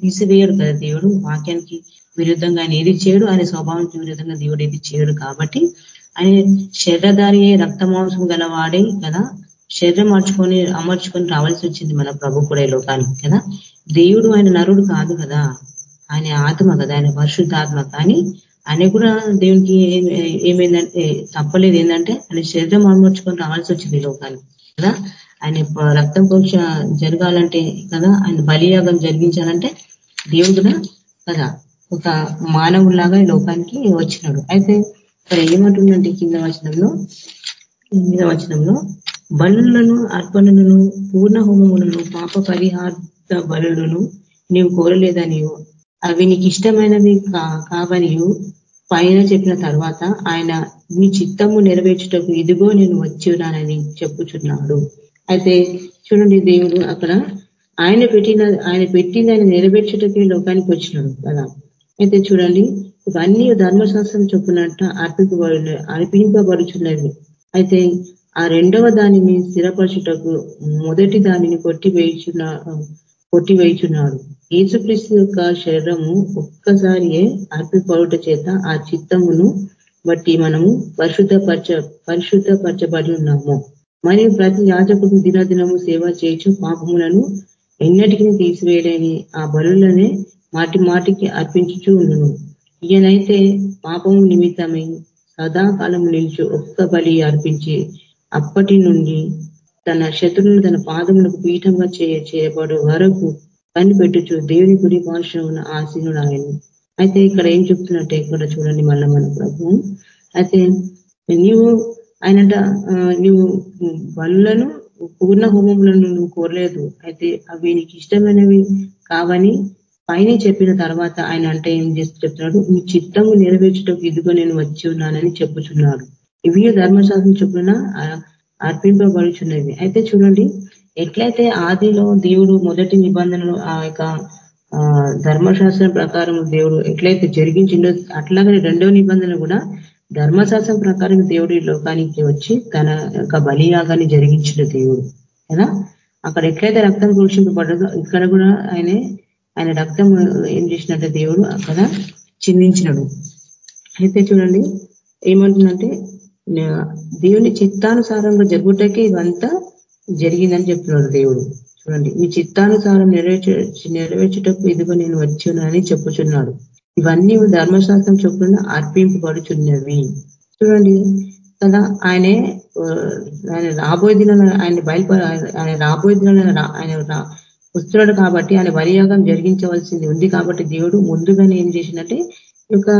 తీసివేయడు కదా దేవుడు? వాక్యానికి విరుద్ధంగా ఆయన ఏది చేయడు ఆయన స్వభావానికి విరుద్ధంగా దేవుడు ఏది చేయడు కాబట్టి ఆయన శరీరధారి రక్త మాంసం గలవాడే కదా? శరీరం మార్చుకొని అమర్చుకొని రావాల్సి వచ్చింది మన ప్రభు కూడా ఈ లోకానికి కదా? దేవుడు ఆయన నరుడు కాదు కదా? ఆయన ఆత్మ కదా ఆయన పరిశుద్ధాత్మ. కానీ ఆయన కూడా దేవునికి ఏమైందంటే తప్పలేదు. ఏంటంటే ఆయన శరీరం అమర్చుకొని రావాల్సి వచ్చింది లోకానికి. కదా? ఆయన రక్తం పరీక్ష జరగాలంటే కదా ఆయన బలియాగం జరిగించాలంటే దేవుడు కదా ఒక మానవులాగా లోకానికి వచ్చినాడు. అయితే ఇక్కడ ఏమంటుందంటే కింద వచనంలో కింద వచనంలో బలులను అర్పణలను పూర్ణ హోమములను పాప పరిహార బలులను నీవు? కోరలేదనియో అవి నీకు ఇష్టమైనవి కావనియు పైన చెప్పిన తర్వాత ఆయన మీ చిత్తము నెరవేర్చుటకు ఇదిగో నేను వచ్చి ఉన్నానని చెప్పుచున్నాడు. అయితే చూడండి దేవుడు అక్కడ ఆయన పెట్టిన ఆయన పెట్టింది ఆయన నెరవేర్చుటకి లోకానికి వచ్చినాడు కదా. అయితే చూడండి ఇవన్నీ ధర్మశాస్త్రం చొప్పునట్ట అర్పింపబడి అర్పింపబడుచున్నవి. అయితే ఆ రెండవ దానిని స్థిరపరచుటకు మొదటి దానిని కొట్టి కొట్టివేయుచున్న కొట్టివేయుచున్నాడు. ఏసుక్రీస్తు యొక్క శరీరము ఒక్కసారియే అర్పిపడుట చేత ఆ చిత్తమును బట్టి మనము పరిశుద్ధపరచ పరిశుద్ధపరచబడి ఉన్నాము. మరియు ప్రతి యాజకుడు దినదినము సేవ చేయొచ్చు పాపములను ఎన్నటికీ తీసివేయలేని ఆ బలులనే మాటి మాటికి అర్పించుచూ ఉండును. ఈయనైతే పాపము నిమిత్తమై సదాకాలము నిలిచి ఒక్క బలి అర్పించి అప్పటి నుండి తన శత్రువును తన పాదములకు పీఠంగా చేయ చేయబడు వరకు కనిపెట్టుచు దేవుని గురి భాష ఉన్న ఆశీనుడు ఆయన అయితే ఇక్కడ ఏం చెప్తున్నట్టే ఇక్కడ చూడండి మళ్ళీ మన ప్రభు. అయితే నీవు ఆయనంట నువ్వు బలులను పూర్ణ హోమములను నువ్వు కోరలేదు. అయితే అవి నీకు ఇష్టమైనవి కావని పైన చెప్పిన తర్వాత ఆయన అంటే ఏం చేస్తూ చెప్తున్నాడు నీ చిత్తము నెరవేర్చటకు ఇదిగో నేను వచ్చి ఉన్నానని చెప్పుచున్నాడు. ఇవి ధర్మశాస్త్రం చెప్పున అర్పింపబడుచున్నది అయితే చూడండి ఎట్లయితే ఆదిలో దేవుడు మొదటి నిబంధనలు ఆ యొక్క ధర్మశాస్త్రం ప్రకారం దేవుడు ఎట్లయితే జరిగించిండో అట్లాగనే రెండవ నిబంధన కూడా ధర్మశాస్త్రం ప్రకారం దేవుడి లోకానికి వచ్చి తన యొక్క బలియాగాన్ని జరిగించిన దేవుడు. కదా? అక్కడ ఎట్లయితే రక్తం పోషింపబడదో ఇక్కడ కూడా ఆయనే ఆయన రక్తం ఏం చేసినట్టే దేవుడు అక్కడ చిందించినడు. అయితే చూడండి ఏమంటుందంటే దేవుని చిత్తానుసారంగా జరుగుటకే ఇవంతా జరిగిందని చెప్తున్నాడు దేవుడు. చూడండి మీ చిత్తానుసారం నెరవేర్చ నెరవేర్చుటకు ఇదిగో నేను వచ్చున్నానని చెప్పుచున్నాడు. ఇవన్నీ ధర్మశాస్త్రం చొప్పున అర్పింపబడుచున్నవి. చూడండి కదా ఆయనే ఆయన రాబోయే దిన ఆయన బయలుపడ ఆయన రాబోయే దిన ఆయన వస్తున్నాడు కాబట్టి ఆయన బలియాగం జరిగించవలసింది ఉంది కాబట్టి దేవుడు ముందుగానే ఏం చేసినట్టే యొక్క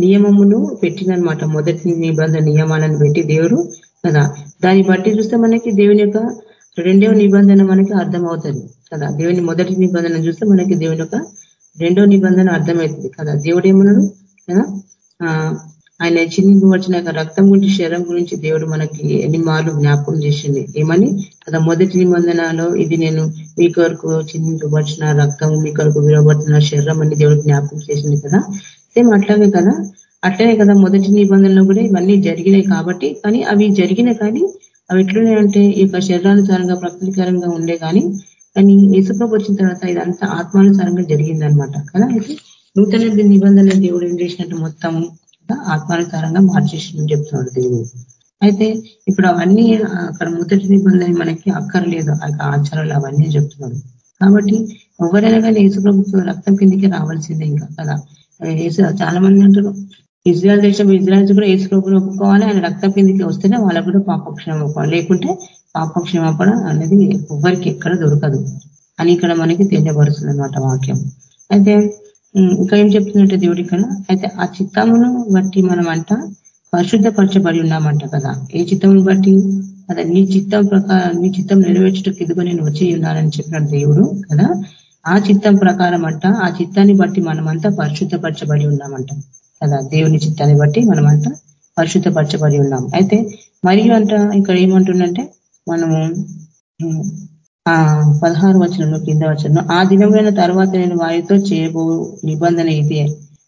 నియమమును పెట్టినమాట మొదటి నిబంధన నియమాలను పెట్టి దేవుడు కదా. దాన్ని బట్టి చూస్తే మనకి దేవుని యొక్క రెండవ నిబంధన మనకి అర్థమవుతుంది కదా. దేవుని మొదటి నిబంధన చూస్తే మనకి దేవుని యొక్క రెండో నిబంధన అర్థమవుతుంది కదా. దేవుడు ఏమన్నాడు కదా ఆయన వచ్చిన రక్తం గురించి శరీరం గురించి దేవుడు మనకి ఎన్ని మార్లు జ్ఞాపకం చేసింది. ఏమని? కదా మొదటి నిబంధనలో ఇది నేను మీ కొరకు చిన్నింపబడిన రక్తం మీ కొరకు విరవబడుతున్న శరీరం అని దేవుడు జ్ఞాపకం చేసింది కదా. సేమ్ అట్లాగే కదా? అట్లనే కదా మొదటి నిబంధనలు కూడా ఇవన్నీ జరిగినాయి కాబట్టి కానీ అవి జరిగినాయి కానీ అవి ఎట్లున్నాయంటే ఈ యొక్క శరీరానుసారంగా ప్రకృతికరంగా ఉండే కానీ కానీ ఇసుక వచ్చిన తర్వాత ఇదంతా ఆత్మానుసారంగా జరిగిందనమాట కదా? అయితే నూతన నిబంధనలు దేవుడు ఏం చేసినట్టు మొత్తం ఆత్మానుసారంగా మార్చేసిందని చెప్తున్నాడు దేవుడు. అయితే ఇప్పుడు అవన్నీ అక్కడ మొదటి నిబంధన మనకి అక్కర్లేదు. ఆ ఆచారాలు అవన్నీ చెప్తున్నాడు. కాబట్టి ఎవరైనా కానీ ప్రభుత్వం రక్తం కిందికి రావాల్సిందే ఇంకా కదా? చాలా మంది అంటారు. ఇజ్రాయల్ దేశం ఇజ్రాయల్స్ కూడా ప్రభుని ఒప్పుకోవాలి? ఆయన రక్తం కిందికి వస్తేనే వాళ్ళకు కూడా పాపక్షేమం ఒప్పుకోవాలి. లేకుంటే పాపక్షేమపడ అనేది ఎవరికి ఎక్కడ దొరకదు. అని ఇక్కడ మనకి తెలియబరుస్తుంది అనమాట వాక్యం. అయితే ఇంకా ఏం చెప్తున్నట్టు దేవుడి ఇక్కడ? అయితే ఆ చిత్తమును బట్టి మనం అంట పరిశుద్ధపరచబడి ఉన్నామంట కదా. ఏ చిత్తమును బట్టి? అదే నీ చిత్తం ప్రకారం నీ చిత్తం నెరవేర్చడానికి ఇదిగో నేను వచ్చి ఉన్నానని చెప్పినాడు దేవుడు కదా. ఆ చిత్తం ప్రకారం అంట ఆ చిత్తాన్ని బట్టి మనమంతా పరిశుద్ధపరచబడి ఉన్నామంట. కదా దేవుని చిత్తాన్ని బట్టి మనమంతా పరిశుద్ధపరచబడి ఉన్నాం. అయితే మరియు అంట ఇక్కడ ఏమంటుండంటే మనము ఆ పదహారు వచనంలో కింద వచనంలో ఆ దినమైన తర్వాత నేను వారితో చేయబో నిబంధన ఇదే.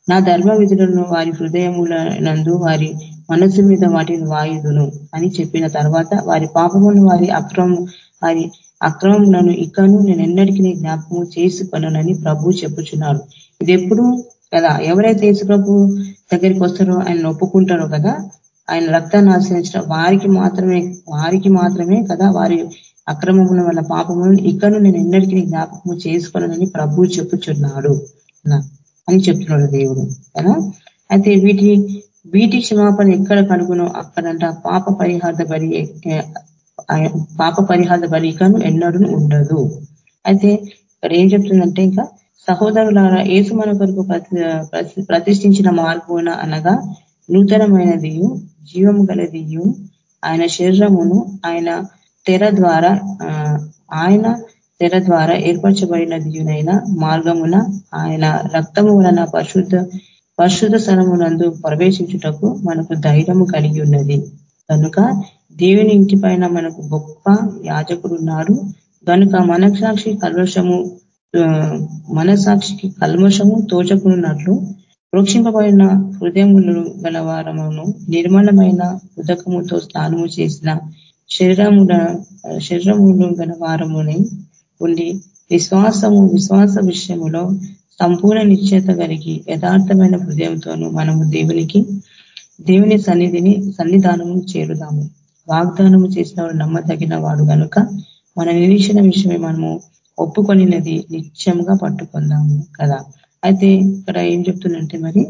నా ధర్మ విధులను వారి హృదయములనందు వారి మనసు మీద వాటిని వాయుదును అని చెప్పిన తర్వాత వారి పాపమును వారి అక్రమం వారి అక్రమములను ఇక్కడను నేను ఎన్నటికీ జ్ఞాపకము చేసుకొనని ప్రభు చెప్పుచున్నాడు. ఇది ఎప్పుడు కదా? ఎవరైతే యేసు ప్రభు దగ్గరికి వస్తారో ఆయన ఒప్పుకుంటారో కదా? ఆయన రక్తాన్ని ఆశ్రయించిన వారికి మాత్రమే వారికి మాత్రమే కదా? వారి అక్రమముల వల్ల పాపములను ఇక్కడ నేను ఎన్నటికీ జ్ఞాపకము చేసుకోనని ప్రభు చెప్పుచున్నాడు. అని చెప్తున్నాడు దేవుడు. కదా? అయితే వీటి వీటి క్షమాపణ ఎక్కడ కనుగొనో అక్కడంట పాప పరిహార బలి పాప పరిహార బలికను ఎన్నడూ ఉండదు. అయితే ఇక్కడ ఏం చెప్తుందంటే ఇంకా సహోదరులారా ఏసు మన కొరకు ప్రతిష్ఠించిన మార్గమున అనగా నూతనమైనదియు జీవము గలదియు ఆయన శరీరమును ఆయన తెర ద్వారా ఆయన తెర ద్వారా ఏర్పరచబడినదియునైన మార్గమున ఆయన రక్తము వలన పరిశుద్ధ పరిశుద్ధ స్థలమునందు ప్రవేశించుటకు మనకు ధైర్యము కలిగి ఉన్నది. కనుక దేవుని ఇంటి పైన మనకు గొప్ప యాజకుడు ఉన్నాడు. కనుక మనసాక్షి కల్వశము మనసాక్షికి కల్మషము తోచకున్నట్లు ప్రోక్షింపబడిన హృదయములు గలవారమును నిర్మలమైన ఉదకముతో స్నానము చేసిన శరీరముల శరీరములు గలవారముని ఉండి విశ్వాసము విశ్వాస విషయములో సంపూర్ణ నిశ్చయత కలిగి యథార్థమైన హృదయంతోనూ మనము దేవునికి దేవుని సన్నిధిని సన్నిధానము చేరుదాము. వాగ్దానము చేసిన వాడు నమ్మదగిన వాడు కనుక మన నిరీక్షణ విషయమే మనము ఒప్పుకొనినది నిత్యంగా పట్టుకుందాము కదా. అయితే ఇక్కడ ఏం చెప్తుందంటే మరి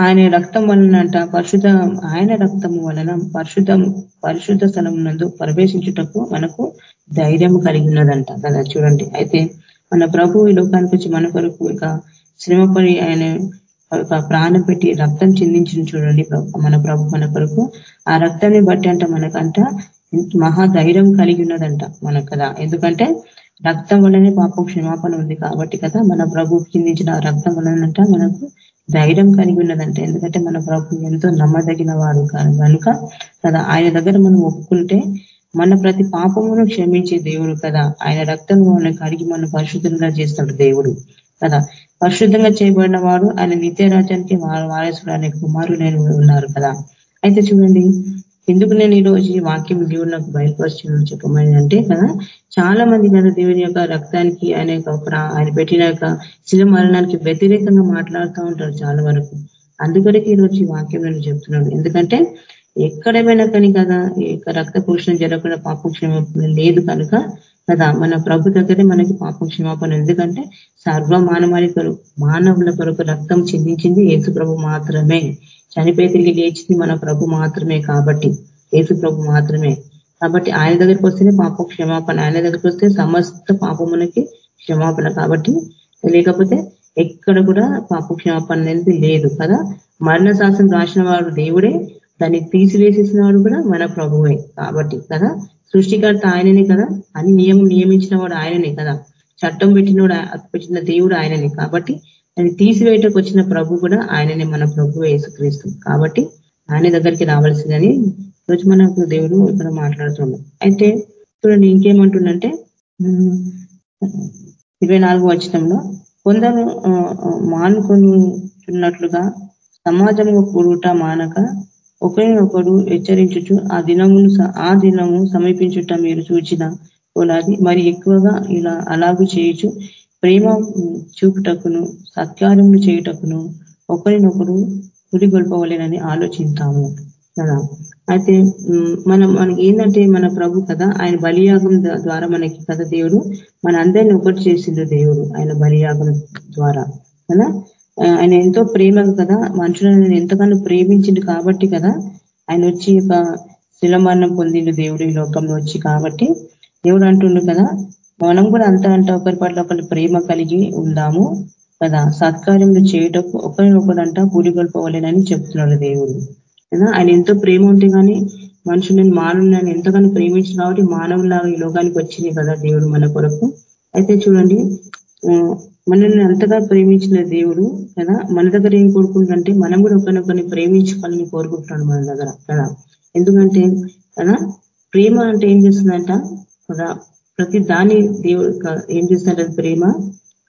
ఆయన రక్తం వలనంట పరిశుద్ధ ఆయన రక్తము వలన పరిశుద్ధం పరిశుద్ధ స్థలం నందు ప్రవేశించుటకు మనకు ధైర్యం కలిగి ఉన్నదంట కదా చూడండి. అయితే మన ప్రభు ఈ లోకానికి వచ్చి మన కొరకు ఇక శ్రమపడి ఆయన ప్రాణం పెట్టి రక్తం చిందించిన చూడండి మన ప్రభు మన కొరకు. ఆ రక్తాన్ని బట్టి అంట మనకంట మహా ధైర్యం కలిగి ఉన్నదంట మనకు కదా ఎందుకంటే రక్తం వల్లనే పాపం క్షమాపణ ఉంది కాబట్టి కదా మన ప్రభు చిందించిన రక్తం వల్లనంట మనకు ధైర్యం కలిగి ఉన్నదంట. ఎందుకంటే మన ప్రభు ఎంతో నమ్మదగిన వాడు కనుక కదా ఆయన దగ్గర మనం ఒప్పుకుంటే మన ప్రతి పాపమును క్షమించే దేవుడు కదా. ఆయన రక్తం మనకు కడిగి మన పరిశుద్ధంగా చేస్తాడు దేవుడు. కదా. పరిశుద్ధంగా చేయబడిన వాడు ఆయన నిత్య రాజ్యానికి వారసుడు అనే కుమారులు ఉన్నారు కదా. అయితే చూడండి ఎందుకు నేను ఈరోజు ఈ వాక్యం దేవుడు నాకు బయలుపరిచిన చెప్పమని అంటే కదా చాలా మంది కదా దేవుని యొక్క రక్తానికి ఆయన యొక్క ఆయన పెట్టిన యొక్క శిల మరణానికి వ్యతిరేకంగా మాట్లాడుతూ ఉంటారు చాలా వరకు. అందుకొరకు ఈరోజు ఈ వాక్యం నేను చెప్తున్నాను. ఎందుకంటే ఎక్కడైనా కానీ కదా రక్త పోషణ జరగకుండా పాపక్షేమ లేదు కనుక కదా మన ప్రభు దగ్గరే మనకి పాపం క్షమాపణ. ఎందుకంటే సర్వమానవాళి కొరకు మానవుల కొరకు రక్తం చెందించింది యేసు ప్రభు మాత్రమే. చనిపోయి తిరిగి లేచింది మన ప్రభు మాత్రమే కాబట్టి యేసు ప్రభు మాత్రమే. కాబట్టి ఆయన దగ్గరికి వస్తేనే పాప క్షమాపణ ఆయన దగ్గరికి వస్తే సమస్త పాపమునకి క్షమాపణ కాబట్టి. లేకపోతే ఎక్కడ కూడా పాప క్షమాపణ అనేది లేదు కదా. మరణ శాసనం రాసిన వాడు దేవుడే దాన్ని తీసివేసేసిన వాడు కూడా మన ప్రభువే కాబట్టి కదా. సృష్టికర్త ఆయననే కదా? అని నియమం నియమించిన వాడు ఆయననే కదా? చట్టం పెట్టినోడు పెట్టిన దేవుడు ఆయననే. కాబట్టి అది తీసివేయటకు వచ్చిన ప్రభు కూడా ఆయననే మన ప్రభు యేసుక్రీస్తు. కాబట్టి ఆయన దగ్గరికి రావాల్సిందని రోజు మనకు దేవుడు ఇక్కడ మాట్లాడుతున్నాం అయితే చూడండి ఇంకేమంటుండంటే ఇరవై నాలుగు వచ్చినంలో కొందరు మానుకొనిచున్నట్లుగా సమాజంలో కూడుట మానక ఒకరినొకడు హెచ్చరించుచు ఆ దినమును ఆ దినము సమీపించుట మీరు చూచిన కొలాది మరి ఎక్కువగా ఇలా అలాగు చేయొచ్చు ప్రేమ చూపుటకును సత్కారములు చేయుటకును ఒకరినొకరు గురిగొల్పవలేనని ఆలోచిస్తాము. కదా? అయితే మనం మనకి ఏంటంటే మన ప్రభు కదా ఆయన బలియాగం ద్వారా మనకి కదా దేవుడు. మన అందరినీ ఒకటి చేసిండు దేవుడు ఆయన బలియాగం ద్వారా. కదా? ఆయన ఎంతో ప్రేమ కదా మనుషులను ఎంతగానో ప్రేమించిండు కాబట్టి కదా ఆయన వచ్చి ఒక శిలమరణం పొందిండు దేవుడు ఈ లోకంలో వచ్చి కాబట్టి. దేవుడు అంటుండు కదా మనం కూడా అంత అంట ఒకరి పట్ల ఒకరి ప్రేమ కలిగి ఉందాము కదా. సత్కార్యములు చేయటకు ఒకరినొకరంట పూడిగొల్పవలేనని చెప్తున్నాడు దేవుడు కదా. ఆయన ఎంతో ప్రేమ ఉంటే కానీ మనుషులను మానవులను ఎంతగానో ప్రేమించిన కాబట్టి మానవులాగా ఈ లోకానికి వచ్చింది కదా దేవుడు మన కొరకు. అయితే చూడండి మనల్ని అంతగా ప్రేమించిన దేవుడు కదా? మన దగ్గర ఏం కోరుకుంటుంటే మనం కూడా ఒకరినొకరిని ప్రేమించుకోవాలని కోరుకుంటున్నాడు మన దగ్గర కదా? ఎందుకంటే కదా? ప్రేమ అంటే ఏం చేస్తుందంట కదా? ప్రతి దాని దేవుడు ఏం చేస్తుందంటే ప్రేమ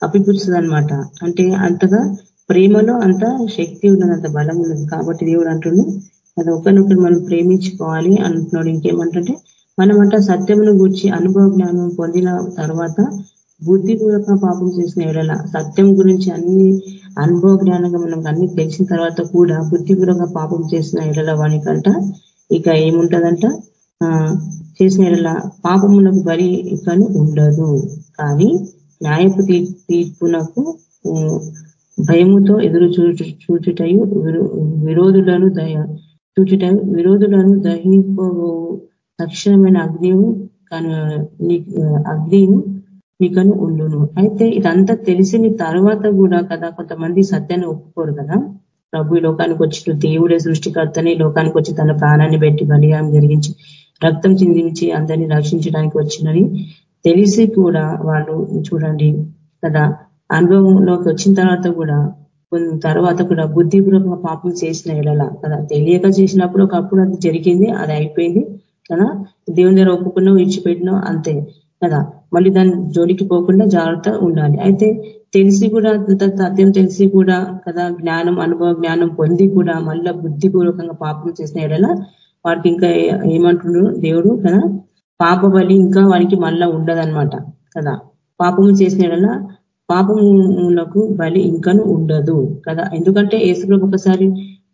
అపిపుచ్చుదనమాట అంటే అంతగా ప్రేమలో అంత శక్తి ఉన్నది అంత బలం ఉన్నది. కాబట్టి దేవుడు అంటుండే అది ఒకరినొకరు మనం ప్రేమించుకోవాలి అంటున్నాడు. ఇంకేమంటుంటే మనమంట సత్యమును గూర్చి అనుభవ జ్ఞానం పొందిన తర్వాత బుద్ధిపూర్వక పాపం చేసిన ఎడల సత్యం గురించి అన్ని అనుభవ జ్ఞానంగా మనకు అన్ని తెలిసిన తర్వాత కూడా బుద్ధిపూర్వక పాపం చేసిన ఎడల వానికంట ఇక ఏముంటదంట? చేసిన ఎడల పాపమునకు బలి ఇకను ఉండదు. కానీ న్యాయపు తీర్పునకు భయముతో ఎదురు చూచుటయు విరోధులను దయ చూచుట విరోధులను దహింపు తక్షణమైన అగ్నివు అగ్నిను మీకను ఉండును. అయితే ఇదంతా తెలిసిన తర్వాత కూడా కదా కొంతమంది సత్యాన్ని ఒప్పుకోరు కదా. ప్రభు లోకానికి వచ్చిన దేవుడే సృష్టికర్తని లోకానికి వచ్చి తన ప్రాణాన్ని పెట్టి బలియాన్ని జరిగించి రక్తం చిందించి అందరినీ రక్షించడానికి వచ్చినని తెలిసి కూడా వాళ్ళు చూడండి కదా. అనుభవంలోకి వచ్చిన తర్వాత కూడా తర్వాత కూడా బుద్ధిపూర్వక పాపం చేసిన ఎడల కదా. తెలియక చేసినప్పుడు ఒకప్పుడు అది జరిగింది అది అయిపోయింది కదా. దేవుని దగ్గర ఒప్పుకున్నావు ఇచ్చిపెట్టినావు అంతే కదా. మళ్ళీ దాని జోలికి పోకుండా జాగ్రత్త ఉండాలి. అయితే తెలిసి కూడా సత్యం తెలిసి కూడా కదా జ్ఞానం అనుభవ జ్ఞానం పొంది కూడా మళ్ళీ బుద్ధిపూర్వకంగా పాపం చేసిన ఎడల వాడికి ఇంకా ఏమంటున్నాడు దేవుడు కదా పాప బలి ఇంకా వానికి మళ్ళా ఉండదనమాట కదా. పాపము చేసిన ఎడల పాపములకు బలి ఇంకను ఉండదు కదా. ఎందుకంటే ఏసుప్రభు ఒకసారి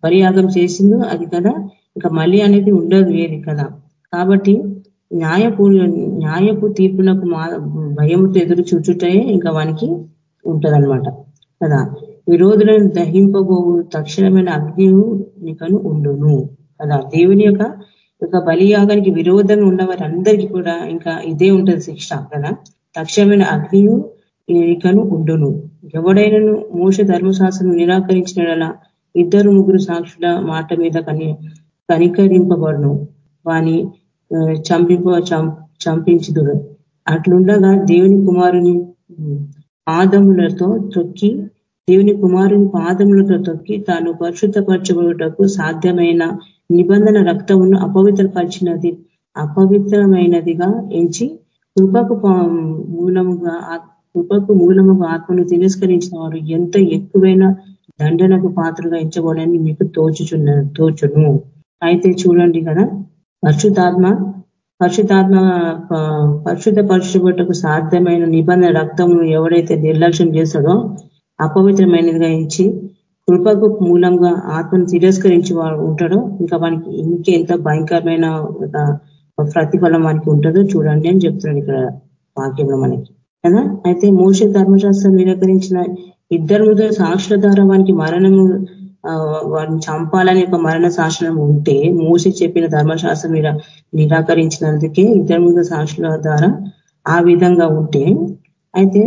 బలియాగం చేసిందో అది కదా ఇంకా మళ్ళీ అనేది ఉండదు ఏది కదా. కాబట్టి న్యాయపు న్యాయపు తీర్పునకు భయముతో ఎదురు చూచుటే ఇంకా వానికి ఉంటదనమాట కదా? విరోధులను దహింపబోవు తక్షణమైన అగ్నికను ఉండును. కదా? దేవుని యొక్క ఒక బలియాగానికి విరోధంగా ఉన్న వారందరికీ కూడా ఇంకా ఇదే ఉంటుంది శిక్ష. కదా? తక్షణమైన అగ్నియు ఇకను ఉండును. ఎవడైనాను మోస ధర్మశాస్త్రం నిరాకరించిన ఇద్దరు ముగ్గురు సాక్షుల మాట మీద కని కనికరింపబడును. వాని చంపింప చంపించుదుడు అట్లుండగా దేవుని కుమారుని పాదములతో తొక్కి దేవుని కుమారుని పాదములతో తొక్కి తాను పరిశుద్ధపరచబడుటకు సాధ్యమైన నిబంధన రక్తమును అపవిత్రపరిచినది అపవిత్రమైనదిగా ఎంచి కృపకు మూలముగా కృపకు మూలముగా ఆత్మను తిరస్కరించిన వారు ఎంత ఎక్కువైన దండనకు పాత్రగా ఎంచబడని మీకు తోచుచున్న తోచును. అయితే చూడండి కదా పరిశుద్ధాత్మ పరిశుద్ధాత్మ పరిశుద్ధ పరిశుభ్రతకు సాధ్యమైన నిబంధన రక్తమును ఎవడైతే నిర్లక్ష్యం చేస్తాడో అపవిత్రమైనదిగా ఇచ్చి కృపకు మూలంగా ఆత్మను తిరస్కరించి వాడు ఉంటాడో ఇంకా వానికి ఇంకెంత భయంకరమైన ప్రతిఫలం వానికి ఉంటుందో చూడండి అని చెప్తున్నాడు ఇక్కడ వాక్యంలో మనకి. కదా? అయితే మోస ధర్మశాస్త్రం నిరాకరించిన ఇద్దరు ముద్ర సాక్షుల ద్వారా వానికి మరణము వారిని చంపాలని ఒక మరణ శాసనం ఉంటే మూసి చెప్పిన ధర్మశాస్త్రం నిరాకరించినందుకే ఇద్దరు ముందు సాక్షుల ద్వారా ఆ విధంగా ఉంటే అయితే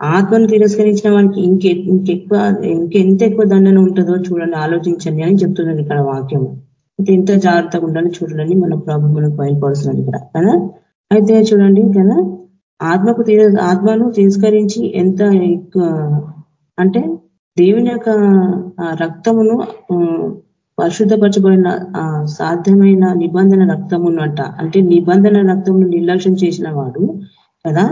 ఆత్మను తిరస్కరించిన వానికి ఇంకె ఇంకెక్కువ ఇంకెంత ఎక్కువ దండన ఉంటుందో చూడండి ఆలోచించండి అని చెప్తున్నాను ఇక్కడ వాక్యం అయితే ఎంత జాగ్రత్తగా ఉండాలని చూడండి మన ప్రభు మనకు బయలుపరుస్తున్నాడు ఇక్కడ కదా? అయితే చూడండి కదా? ఆత్మకు ఆత్మను తిరస్కరించి ఎంత అంటే దేవుని యొక్క రక్తమును పరిశుద్ధపరచబడిన సాధ్యమైన నిబంధన రక్తమును అంట. అంటే నిబంధన రక్తమును నిర్లక్ష్యం చేసిన వాడు కదా?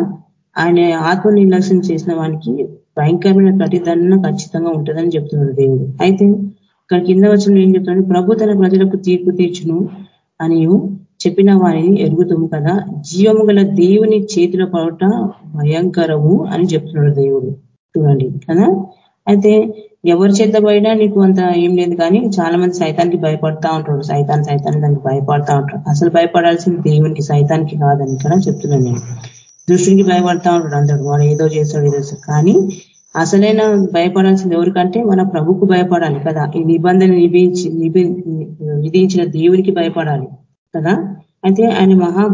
ఆయన ఆత్మ నిర్లక్ష్యం చేసిన వానికి భయంకరమైన ప్రతిదండన ఖచ్చితంగా ఉంటుందని చెప్తున్నాడు దేవుడు. అయితే ఇక్కడ కింద వచ్చిన ఏం చెప్తున్నాడు? ప్రభు తన ప్రజలకు తీర్పు తీర్చును అని చెప్పిన వారిని ఎరుగుతాము కదా? జీవము గల దేవుని చేతిలో పడట భయంకరము అని చెప్తున్నాడు దేవుడు. చూడండి కదా? అయితే ఎవరి చేత పోయినా నీకు అంత ఏం లేదు కానీ చాలా మంది సైతానికి భయపడతా ఉంటాడు సైతాన్ సైతాన్ని దానికి భయపడతా ఉంటాడు అసలు భయపడాల్సింది దేవునికి సైతానికి కాదని ఇక్కడ చెప్తున్నాను నేను. దృష్టికి భయపడతా ఉంటాడు అందరు. వాడు ఏదో చేస్తాడు ఏదో కానీ అసలైన భయపడాల్సింది ఎవరికంటే మన ప్రభుకు భయపడాలి కదా. ఈ నిబంధన నిభించి విధించిన దేవునికి భయపడాలి కదా. అయితే ఆయన మహా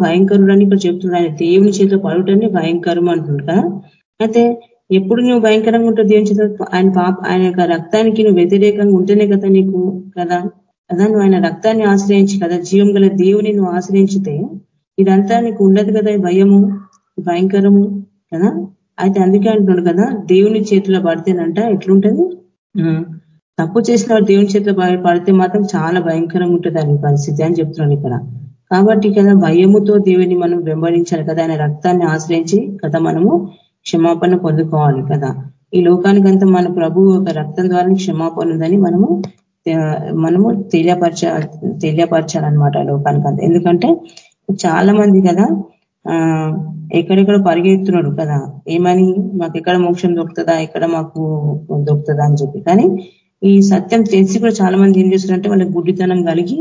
అని ఇక్కడ చెప్తున్నాడు. ఆయన దేవుని చేతిలో పడుటని భయంకరం అంటున్నాడు కదా. అయితే ఎప్పుడు నువ్వు భయంకరంగా ఉంటావు దేవుని చేత ఆయన పాప ఆయన యొక్క రక్తానికి నువ్వు వ్యతిరేకంగా ఉంటేనే కదా నీకు కదా? కదా? నువ్వు ఆయన రక్తాన్ని ఆశ్రయించి కదా? జీవం గల దేవుని నువ్వు ఆశ్రయించితే ఇదంతా నీకు ఉండదు కదా? భయము భయంకరము కదా? అయితే అందుకే అంటున్నాడు కదా దేవుని చేతిలో పడితేనంట ఎట్లుంటది? తప్పు చేసిన దేవుని చేతిలో పడితే మాత్రం చాలా భయంకరంగా ఉంటుంది అని పరిస్థితి అని చెప్తున్నాడు ఇక్కడ. కాబట్టి కదా భయముతో దేవుని మనం వెంబడించాలి కదా? ఆయన రక్తాన్ని ఆశ్రయించి కదా మనము క్షమాపణ పొందుకోవాలి కదా. ఈ లోకానికంతా మన ప్రభు ఒక రక్తం ద్వారా క్షమాపణ ఉందని మనము మనము తెలియపరచ తెలియపరచాలన్నమాట లోకానికంతా ఎందుకంటే చాలా మంది కదా ఎక్కడెక్కడ పరిగెత్తున్నాడు కదా. ఏమని? మాకు ఎక్కడ మోక్షం దొరుకుతుందా? ఎక్కడ మాకు దొరుకుతుందా అని చెప్పి. కానీ ఈ సత్యం తెలిసి కూడా చాలా మంది ఏం చేస్తున్నారంటే వాళ్ళకి గుడ్డితనం కలిగి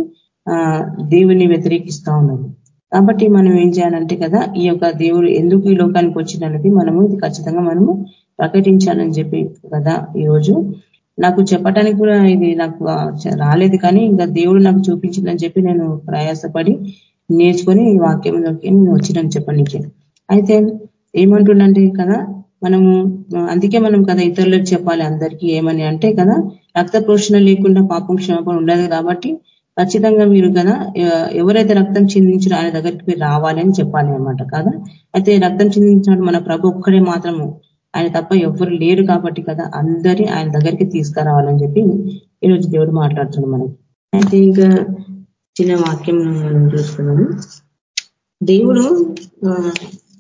దేవుని వ్యతిరేకిస్తా ఉన్నారు. కాబట్టి మనం ఏం చేయాలంటే కదా ఈ యొక్క దేవుడు ఎందుకు ఈ లోకానికి వచ్చిందన్నది మనము ఇది ఖచ్చితంగా మనము ప్రకటించాలని చెప్పి కదా ఈరోజు. నాకు చెప్పడానికి కూడా ఇది నాకు రాలేదు కానీ ఇంకా దేవుడు నాకు చూపించిందని చెప్పి నేను ప్రయాసపడి నేర్చుకొని ఈ వాక్యంలోకి నేను వచ్చినాను చెప్పడానికి. అయితే ఏమంటుండంటే కదా మనము అందుకే మనం కదా ఇతరులకు చెప్పాలి అందరికీ ఏమని అంటే కదా రక్త పోషణ లేకుండా పాపం క్షమాపణ ఉండదు కాబట్టి ఖచ్చితంగా మీరు కదా ఎవరైతే రక్తం చిందించారో ఆయన దగ్గరికి మీరు రావాలి అని చెప్పాలి అనమాట కదా? అయితే రక్తం చిందించినప్పుడు మన ప్రభు ఒక్కడే మాత్రము ఆయన తప్ప ఎవరు లేరు కాబట్టి కదా అందరి ఆయన దగ్గరికి తీసుకురావాలని చెప్పి ఈరోజు దేవుడు మాట్లాడుతున్నాడు మనకి. అయితే ఇంకా చిన్న వాక్యం మనం చూసుకున్నాము దేవుడు